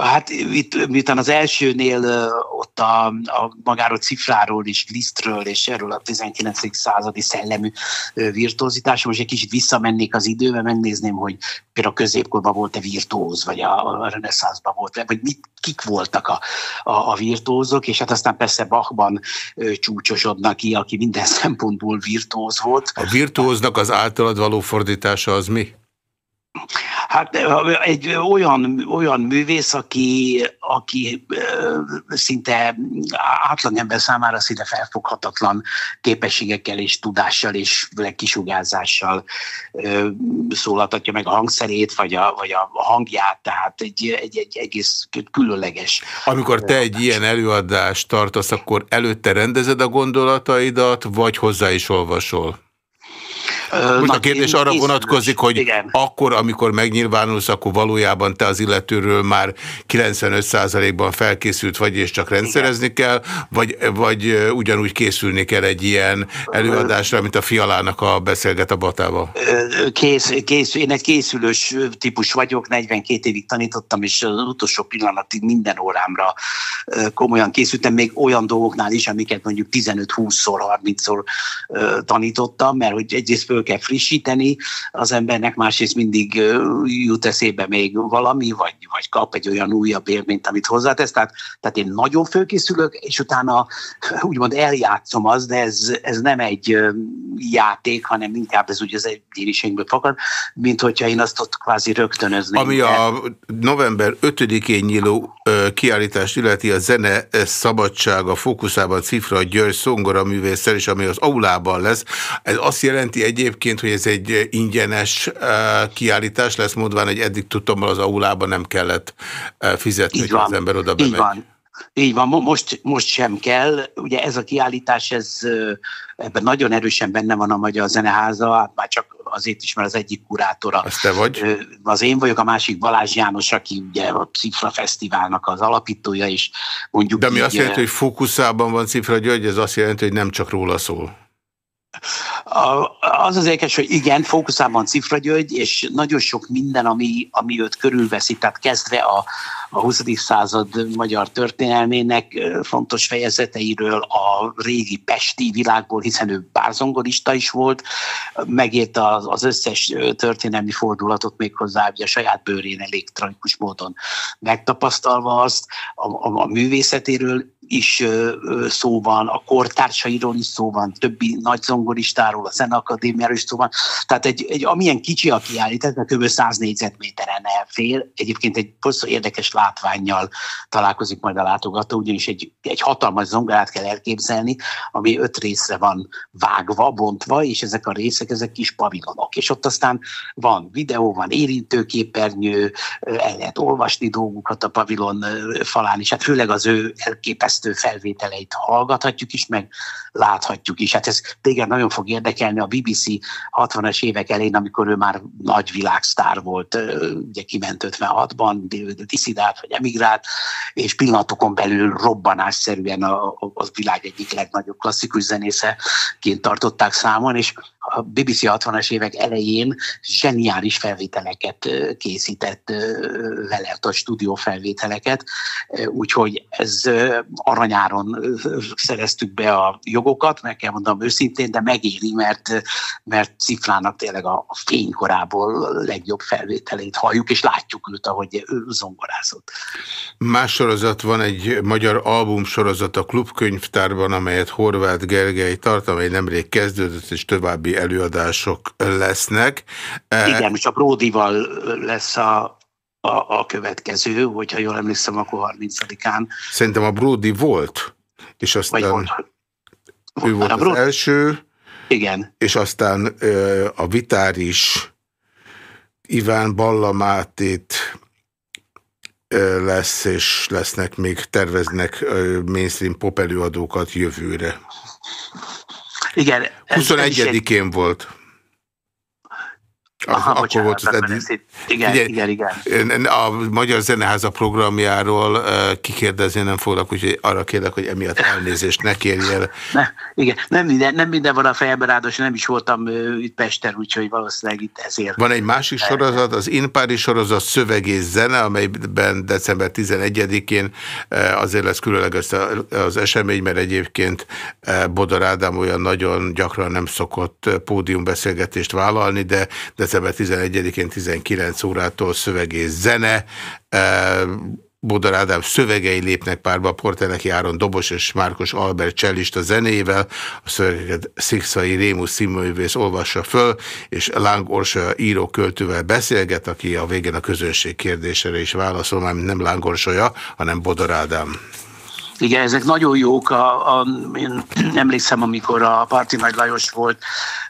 Hát itt, miután az elsőnél ott a, a magáról cifráról is, Lisztről és erről a 19. századi szellemű virtuózitás, most egy kicsit visszamennék az időbe, megnézném, hogy például a középkorban volt-e virtuóz, vagy a, a reneszánszban volt-e, vagy mit, kik voltak a, a, a virtuózok, és hát aztán persze Bachban csúcsosodnak ki, aki minden szempontból virtuóz volt. A virtuóznak az általad való fordítása az mi? Hát egy olyan, olyan művész, aki, aki szinte átlagember számára szinte felfoghatatlan képességekkel és tudással és kisugázással szólaltatja meg a hangszerét, vagy a, vagy a hangját, tehát egy, egy, egy egész különleges. Amikor te egy ilyen előadást tartasz, akkor előtte rendezed a gondolataidat, vagy hozzá is olvasol? Most a kérdés arra vonatkozik, hogy igen. akkor, amikor megnyilvánulsz, akkor valójában te az illetőről már 95%-ban felkészült vagy, és csak rendszerezni kell, vagy, vagy ugyanúgy készülni kell egy ilyen előadásra, mint a fialának a beszélget a batával? Kész, kész, én egy készülős típus vagyok, 42 évig tanítottam, és az utolsó pillanatig minden órámra komolyan készültem, még olyan dolgoknál is, amiket mondjuk 15-20-szor, 30-szor tanítottam, mert hogy egyrészt föl kell frissíteni az embernek, másrészt mindig jut eszébe még valami, vagy, vagy kap egy olyan újabb élményt, amit hozzátesz. Tehát, tehát én nagyon fölkészülök, és utána úgymond eljátszom az, de ez, ez nem egy játék, hanem inkább ez ugye az egyéniségből fakad, mint hogyha én azt ott kvázi rögtönözném. Ami a november 5-én nyíló kiállítást illeti a zene szabadsága fókuszában Cifra György szongora művésszel, és ami az aulában lesz. Ez azt jelenti egyébként, hogy ez egy ingyenes kiállítás lesz, mondván, hogy eddig tudtam, az aulában nem kellett fizetni, hogy az ember oda bemegy. Így van. Így van, most, most sem kell. Ugye ez a kiállítás, ez ebben nagyon erősen benne van a Magyar Zeneháza, hát már csak azért is, mert az egyik kurátora. Az te vagy? Az én vagyok, a másik Balázs János, aki ugye a Cifra Fesztiválnak az alapítója, is mondjuk De mi így, azt jelenti, hogy fókuszában van Cifra György, ez azt jelenti, hogy nem csak róla szól. Az az érdekes, hogy igen, fókuszában Cifra György, és nagyon sok minden, ami, ami őt körülveszi, tehát kezdve a, a 20. század magyar történelmének fontos fejezeteiről, a régi pesti világból, hiszen ő bárzongorista is volt, megérte az, az összes történelmi fordulatot még hozzá, ugye a saját bőrén elég tragikus módon megtapasztalva azt, a, a, a művészetéről is szó van, a kortársairól is szó van, többi nagy zongoristáról, a Zeneakadémiáról is szó. Tehát egy, egy amilyen kicsi a kiállítás, kb. 100 négyzetméteren elfér, egyébként egy hosszú érdekes látványjal találkozik majd a látogató, ugyanis egy, egy hatalmas zongorát kell elképzelni, ami öt részre van vágva, bontva, és ezek a részek, ezek kis pavilonok. És ott aztán van videó, van érintőképernyő, el lehet olvasni dolgokat a pavilon falán, és hát főleg az ő elképesztő felvételeit hallgathatjuk is, meg láthatjuk is. Hát ez téged nagyon fog érdekelni a BBC 60-as évek elején, amikor ő már nagy világsztár volt, ugye kiment 56-ban, diszidált vagy emigrált, és pillanatokon belül robbanásszerűen a, a, a világ egyik legnagyobb klasszikus zenészeként tartották számon, és a BBC 60-as évek elején zseniális felvételeket készített vele, a stúdió felvételeket, úgyhogy ez aranyáron szereztük be a jogokat, meg kell mondanom őszintén, de megéri, mert, mert Cifrának tényleg a fénykorából legjobb felvételét halljuk, és látjuk őt, ahogy ő zongorázott. Más sorozat van, egy magyar album sorozat a Klubkönyvtárban, amelyet Horváth Gergely tart, amely nemrég kezdődött, és további előadások lesznek. Igen, most a Bródival lesz a, a, a következő, hogyha jól emlékszem, akkor 30-án. Szerintem a Brody volt, és aztán volt. ő volt az Brody. első, igen. és aztán a Vitár is Iván Ballamátét lesz, és lesznek még, terveznek mainstream pop előadókat jövőre. Igen. 21-én volt. Aha, akkor bocsánat, volt az eddig. Igen, Ugye, igen, igen. A Magyar Zeneháza programjáról kikérdezni nem foglak, úgyhogy arra kérlek, hogy emiatt elnézést ne kérjél. Ne, igen, nem minden, nem minden van a fejemben, ráadásul nem is voltam uh, itt Pesten, úgyhogy valószínűleg itt ezért. Van egy másik sorozat, az Inpári sorozat Szöveg és Zene, amelyben december 11-én uh, azért lesz különleges az esemény, mert egyébként Bodor Ádám olyan nagyon gyakran nem szokott pódiumbeszélgetést vállalni, de december december 11-én 19 órától szöveg és zene. Bodor Ádám szövegei lépnek párba Porteleki Áron Dobos és Márkos Albert Csellista zenével. A szövegeket Szikszai Rémus színművész olvassa föl, és Láng Orsolya író-költővel beszélget, aki a végén a közönség kérdésére is válaszol, már nem Láng Orsolya, hanem Bodor Ádám. Igen, ezek nagyon jók. A, a, én emlékszem, amikor a Parti Nagy Lajos volt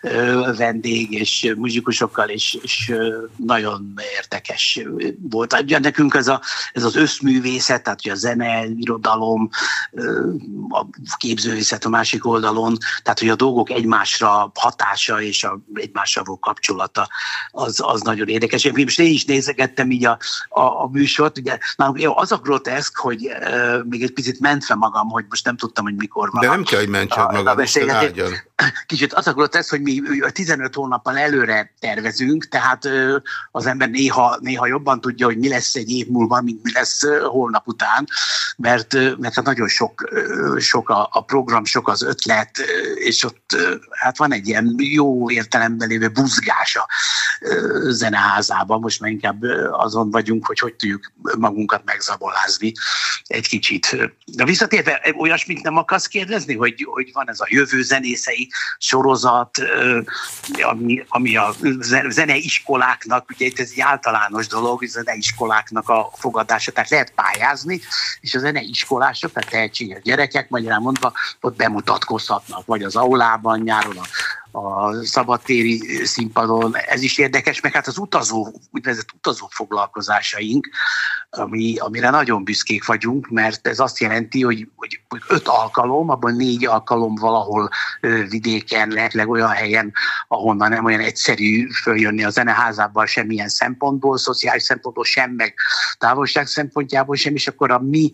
ö, vendég, és muzsikusokkal, és, és nagyon érdekes volt. Ugye nekünk ez, a, ez az összművészet, tehát ugye a zene, irodalom, a képzővészet a másik oldalon, tehát hogy a dolgok egymásra hatása és a egymásra való kapcsolata, az, az nagyon érdekes. Én most én is nézegettem így a, a, a műsort, ugye nálunk az a groteszk, hogy ö, még egy picit mentve magam, hogy most nem tudtam, hogy mikor van. De nem kell, hogy mentsed magam, a kicsit az a ez, hogy mi 15 hónappal előre tervezünk, tehát az ember néha, néha jobban tudja, hogy mi lesz egy év múlva, mint mi lesz holnap után, mert, mert hát nagyon sok, sok a, a program, sok az ötlet, és ott hát van egy ilyen jó értelemben lévő buzgása zeneházában. Most már inkább azon vagyunk, hogy hogy tudjuk magunkat megzabolázni egy kicsit. De visszatérve, olyasmit nem akarsz kérdezni, hogy, hogy van ez a jövő zenészei sorozat, ami, ami a zeneiskoláknak, ugye ez egy általános dolog, a zeneiskoláknak a fogadása, tehát lehet pályázni, és a zeneiskolások, tehát tehetséges gyerekek, magyarán mondva, ott bemutatkozhatnak, vagy az aulában nyáron a a szabadtéri színpadon. Ez is érdekes, meg hát az utazó, úgynevezett utazó foglalkozásaink, ami, amire nagyon büszkék vagyunk, mert ez azt jelenti, hogy, hogy, öt alkalom, abban négy alkalom valahol vidéken, lehetleg olyan helyen, ahonnan nem olyan egyszerű följönni a zeneházában semmilyen szempontból, szociális szempontból sem, meg távolság szempontjából sem, és akkor a mi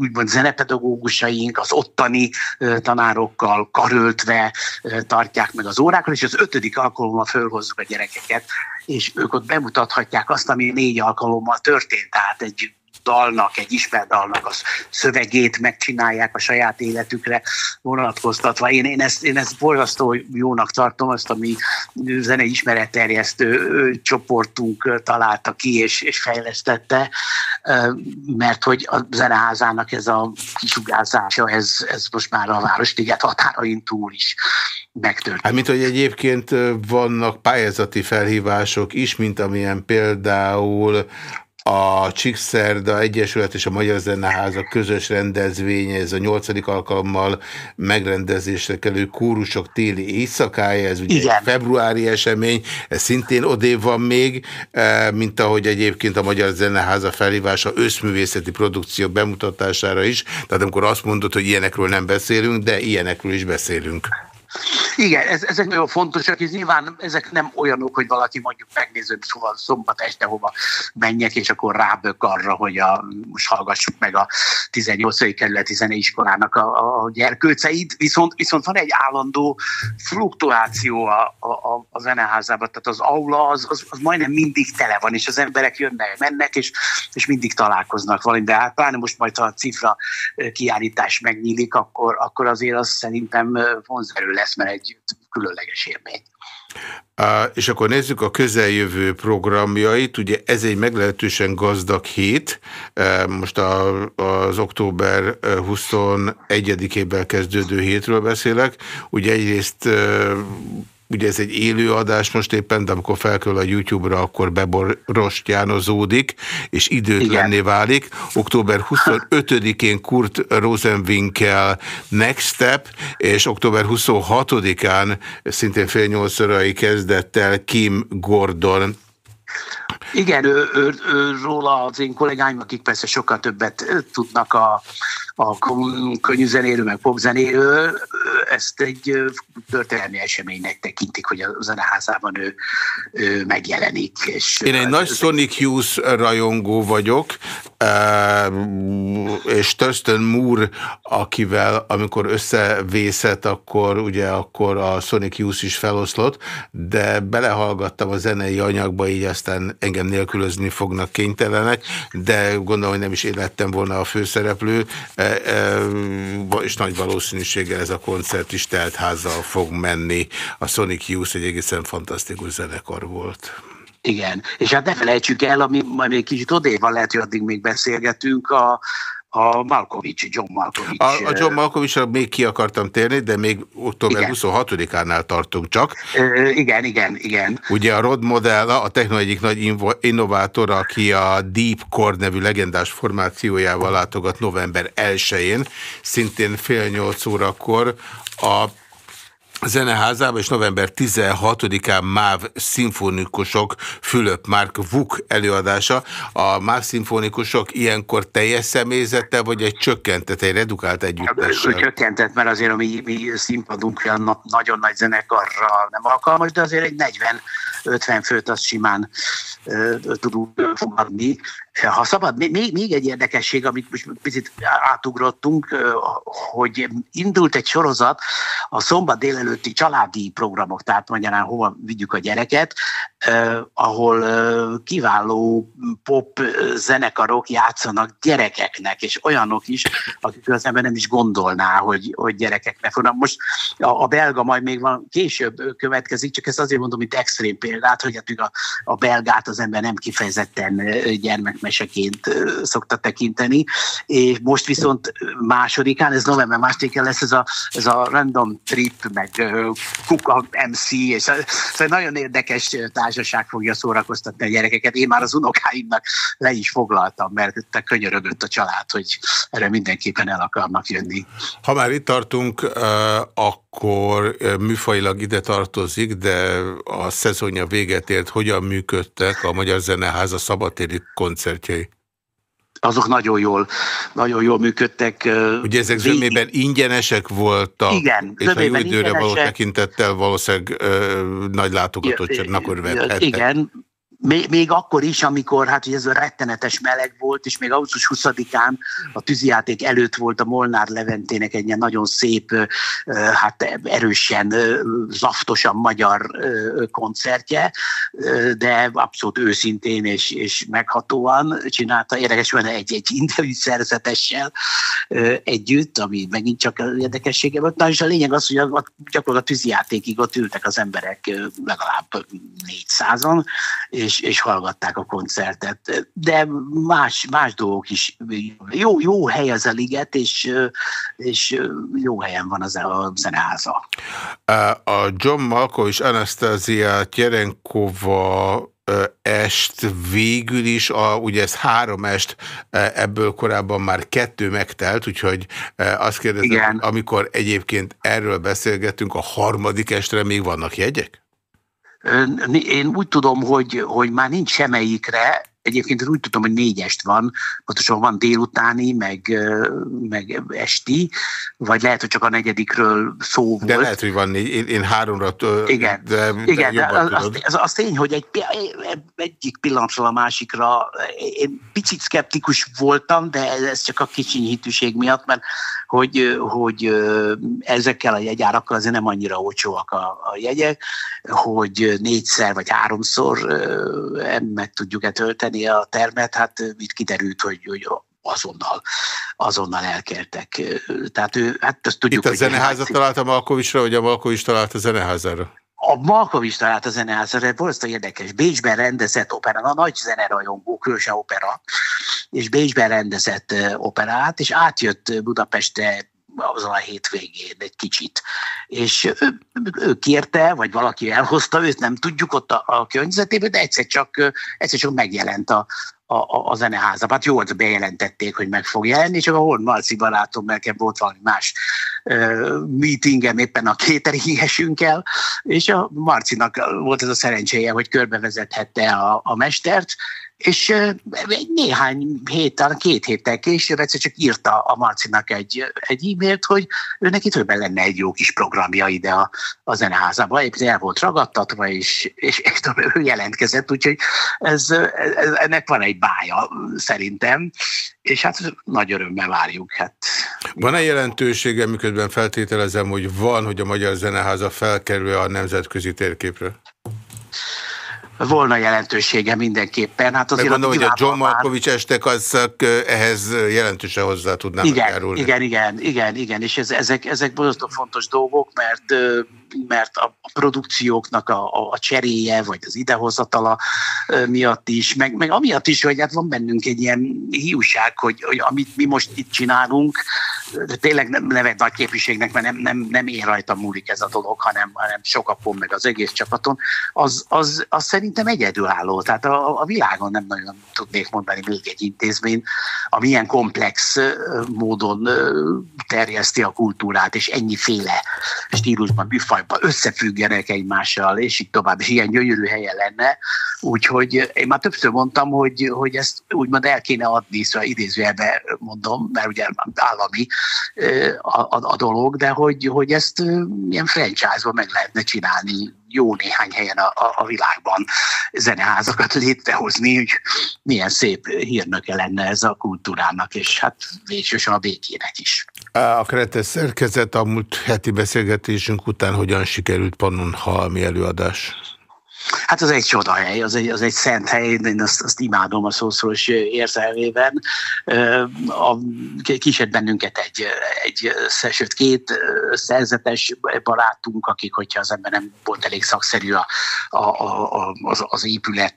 úgymond zenepedagógusaink az ottani tanárokkal karöltve tartják meg az órákat, és az ötödik alkalommal fölhozzuk a gyerekeket, és ők ott bemutathatják azt, ami négy alkalommal történt. Tehát egy dalnak, egy ismert dalnak a szövegét megcsinálják a saját életükre vonatkoztatva. Én, én, ezt, én ezt borzasztó jónak tartom, azt, ami zenei ismeretterjesztő csoportunk találta ki és, és fejlesztette, mert hogy a zeneházának ez a kisugárzása, ez, ez most már a Városliget határain túl is megtörtént. Hát, mint hogy egyébként vannak pályázati felhívások is, mint amilyen például a Csíkszerda Egyesület és a Magyar Zeneháza közös rendezvénye, ez a nyolcadik alkalommal megrendezésre kerülő kórusok téli éjszakája, ez ugye Igen. egy februári esemény, ez szintén odév van még, mint ahogy egyébként a Magyar Zeneháza felhívása összművészeti produkció bemutatására is, tehát amikor azt mondod, hogy ilyenekről nem beszélünk, de ilyenekről is beszélünk. Igen, ez, ezek nagyon fontosak, és nyilván ezek nem olyanok, hogy valaki mondjuk megnéző szóval szombat este hova menjek, és akkor rábök arra, hogy a, most hallgassuk meg a 18. kerületi zeneiskolának a, a gyerkőceit, viszont, viszont van egy állandó fluktuáció a, a, a zeneházában, tehát az aula az, az, az majdnem mindig tele van, és az emberek jönnek, mennek, és, és mindig találkoznak valami, de hát pláne most majd, a cifra kiállítás megnyílik, akkor, akkor azért az szerintem vonzerő lesz, mert egy különleges élmény. És akkor nézzük a közeljövő programjait. Ugye ez egy meglehetősen gazdag hét. Most a, az október 21-ében kezdődő hétről beszélek. Ugye egyrészt ugye ez egy élő adás most éppen, de amikor felkerül a YouTube-ra, akkor beborostyánozódik, és időtlenné válik. Október 25-én Kurt Rosenwinkel Next Step, és október 26-án szintén fél nyolcszorai kezdettel Kim Gordon igen, ő, ő, ő, róla az én kollégáim, akik persze sokkal többet tudnak a, a könnyű zenéről, meg popzenéről, ezt egy történelmi eseménynek tekintik, hogy a zeneházában ő, ő megjelenik. És Én egy nagy Sonic Youth rajongó vagyok, és Thurston Moore, akivel amikor összevészett, akkor ugye akkor a Sonic Youth is feloszlott, de belehallgattam a zenei anyagba, így aztán engem nélkülözni fognak kénytelenek, de gondolom, hogy nem is élettem volna a főszereplő, és nagy valószínűséggel ez a koncert is telt házzal fog menni. A Sonic Youth egy egészen fantasztikus zenekar volt. Igen, és hát ne felejtsük el, ami majd még kicsit odébb lehet, hogy addig még beszélgetünk, a, a Malkovich, John Malkovich. A, a John Malkovich még ki akartam térni, de még október 26-ánál tartunk csak. Ö, igen, igen, igen. Ugye a Rod Modell, a techno egyik nagy innovátor, aki a Deep Core nevű legendás formációjával látogat november 1-én, szintén fél nyolc órakor a zeneházába, és november 16-án MÁV szimfonikusok Fülöp Márk Vuk előadása. A MÁV szimfonikusok ilyenkor teljes személyzete, vagy egy csökkentett, egy redukált együttessel? Csökkentett, mert azért a mi, mi színpadunk nagyon nagy zenekarra nem alkalmas, de azért egy 40-50 főt azt simán uh, tudunk fogadni. Ha szabad, még, még egy érdekesség, amit most picit átugrottunk, hogy indult egy sorozat a szombat délelőtti családi programok, tehát magyarán hova vigyük a gyereket, ahol kiváló pop zenekarok játszanak gyerekeknek, és olyanok is, akik az ember nem is gondolná, hogy, hogy gyerekeknek. Most a, a belga majd még van, később következik, csak ezt azért mondom, mint extrém példát, hogy hát a, a belgát az ember nem kifejezetten gyermekmeseként szokta tekinteni, és most viszont másodikán, ez november másodikán lesz ez a, ez a random trip, meg Kuka MC, és szóval nagyon érdekes társaság fogja szórakoztatni a gyerekeket. Én már az unokáimnak le is foglaltam, mert könyörögött a család, hogy erre mindenképpen el akarnak jönni. Ha már itt tartunk, akkor műfajilag ide tartozik, de a szezonja véget ért, hogyan működtek a Magyar Zeneháza szabadtéri koncertjei? azok nagyon jól, nagyon jól működtek. Ugye ezek zömében ingyenesek voltak, igen, és a jó időre való tekintettel valószínűleg ö, nagy látogatottságnak örvethettek. Igen, még, még akkor is, amikor hát ez a rettenetes meleg volt, és még augusztus 20-án a tűzijáték előtt volt a Molnár Leventének egy ilyen nagyon szép, hát erősen, zaftosan magyar koncertje, de abszolút őszintén és, és meghatóan csinálta. Érdekes van egy, egy interjú szerzetessel együtt, ami megint csak érdekessége volt. Na és a lényeg az, hogy a, gyakorlatilag a tűzijátékig ott ültek az emberek legalább 400-an, és, és hallgatták a koncertet. De más, más dolgok is. Jó, jó hely az a liget, és, és jó helyen van az a zeneháza. A John Malko és Anastasia Tjerenkova est végül is, a, ugye ez három est, ebből korábban már kettő megtelt, úgyhogy azt kérdezem, Igen. amikor egyébként erről beszélgetünk, a harmadik estre még vannak jegyek? Én úgy tudom, hogy, hogy már nincs semmelyikre, Egyébként úgy tudom, hogy négyest van, pontosan van délutáni, meg, meg esti, vagy lehet, hogy csak a negyedikről szó volt. De lehet, hogy van négy. Én, én háromra Igen, de, igen, de az, az, az, az tény, hogy egy, egyik pillanatról a másikra én picit szkeptikus voltam, de ez csak a kicsiny hitűség miatt, mert hogy, hogy ezekkel a jegyárakkal azért nem annyira olcsóak a, a jegyek, hogy négyszer vagy háromszor meg tudjuk-e tölteni a termet, hát itt kiderült, hogy, hogy azonnal, azonnal elkertek. Tehát ő, hát azt tudjuk, Itt a zeneházat találta Malkovicsra, vagy a Malkovics talált a zeneházára? A Malkovics talált a zeneházára, volt érdekes. Bécsben rendezett opera, a nagy zenerajongó, különösen opera, és Bécsben rendezett operát, és átjött Budapestre azon a hétvégén egy kicsit. És ő, ő kérte, vagy valaki elhozta, őt nem tudjuk ott a, a környezetében, de egyszer csak, egyszer csak megjelent a, a, a, a zeneházban. Hát jó, hogy bejelentették, hogy meg fog jelenni, csak a Horn Marci barátom, nekem volt valami más uh, meetingem éppen a kéteringesünkkel, és a Marcinak volt ez a szerencséje, hogy körbevezethette a, a mestert, és néhány héttel, két héttel később egyszer csak írta a Marcinak egy, egy e-mailt, hogy ő neki többen lenne egy jó kis programja ide a, a zeneházába. Éppen el volt ragadtatva, és, és, és ő jelentkezett, úgyhogy ez, ez, ennek van egy bája szerintem, és hát nagy örömmel várjuk. Hát. Van-e jelentősége, miközben feltételezem, hogy van, hogy a Magyar Zeneháza felkerül a nemzetközi térképre? Volna jelentősége mindenképpen. Hát azért Megmondom, hogy a John Malkovich estek az ehhez jelentősen hozzá tudnának igen, járulni. Igen, igen, igen, igen, és ez, ezek, ezek borzasztó fontos dolgok, mert mert a, produkcióknak a, a, a cseréje, vagy az idehozatala miatt is, meg, meg amiatt is, hogy hát van bennünk egy ilyen hiúság, hogy, hogy amit mi most itt csinálunk, tényleg nem nevek nagy képviségnek, mert nem, nem, nem én rajta múlik ez a dolog, hanem, hanem sokapon meg az egész csapaton, az, az, az szerintem egyedülálló. Tehát a, a világon nem nagyon tudnék mondani még egy intézmény, ami ilyen komplex módon terjeszti a kultúrát, és ennyiféle stílusban, műfajban összefüggenek egymással, és így tovább, és ilyen gyönyörű helye lenne. Úgyhogy én már többször mondtam, hogy, hogy ezt úgymond el kéne adni, szóval idézőjelbe mondom, mert ugye állami a, a, a dolog, de hogy, hogy ezt ilyen franchise-ban meg lehetne csinálni jó néhány helyen a, a, a világban zeneházakat létrehozni, hogy milyen szép hírnöke lenne ez a kultúrának, és hát végsősorban a békének is. A keretes szerkezet a múlt heti beszélgetésünk után hogyan sikerült Pannonhalmi előadás? Hát az egy csodahely, az egy, az egy szent hely, én azt, azt imádom a szószoros érzelmében. A, kísért bennünket egy, egy sőt két szerzetes barátunk, akik, hogyha az ember nem volt elég szakszerű a, a, a, az, az épület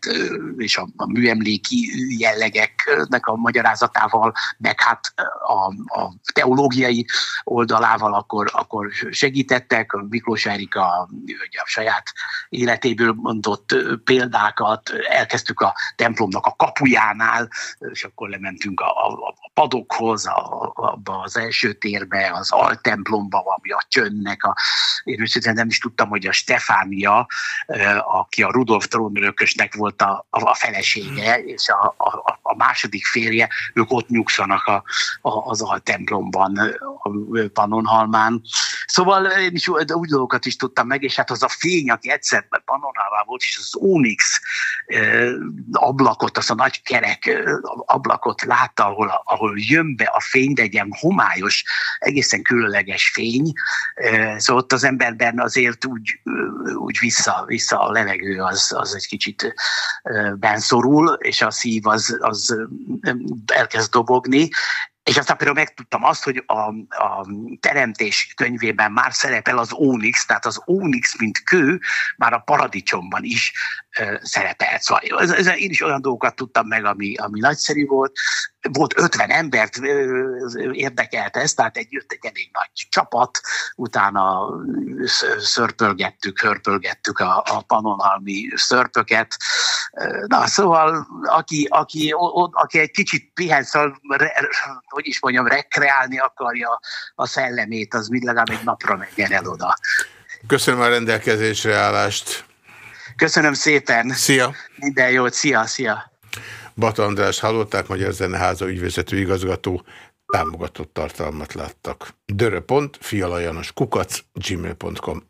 és a, a műemléki jellegeknek a magyarázatával, meg hát a, a teológiai oldalával, akkor, akkor segítettek. Miklós Erika a, a saját életéből mondott példákat, elkezdtük a templomnak a kapujánál, és akkor lementünk a, a, a padokhoz, a, a, az első térbe, az altemplomba, ami a csöndnek. A, én őszintén nem is tudtam, hogy a Stefánia, aki a Rudolf trónörökösnek volt a, a, a felesége, és a, a, a második férje, ők ott nyugszanak a, a, az altemplomban, a Pannonhalmán. Szóval én is úgy dolgokat is tudtam meg, és hát az a fény, aki egyszer Pannonhalmán volt, és az Onyx ablakot, az a nagy kerek ablakot látta, ahol, ahol jön be a fény, de egy ilyen homályos, egészen különleges fény. Szóval ott az emberben azért úgy, úgy vissza, vissza a levegő, az, az egy kicsit benszorul, és a szív az, az elkezd dobogni, és aztán például megtudtam azt, hogy a, a teremtés könyvében már szerepel az ónix, tehát az ónix, mint kő, már a paradicsomban is szerepelt. Szóval ez, ez, én is olyan dolgokat tudtam meg, ami, ami nagyszerű volt. Volt 50 embert érdekelt ez, tehát egy, jött egy elég nagy csapat, utána szörpölgettük, hörpölgettük a, a panonalmi szörpöket. Na, szóval aki, aki, aki egy kicsit pihen, hogy is mondjam, rekreálni akarja a szellemét, az mind legalább egy napra menjen el oda. Köszönöm a rendelkezésre állást. Köszönöm szépen. Szia. Minden jót. Szia, szia. Bata András hallották, Magyar Zeneháza ügyvezető igazgató, támogatott tartalmat láttak. Dörö.fialajanos kukac gmail.com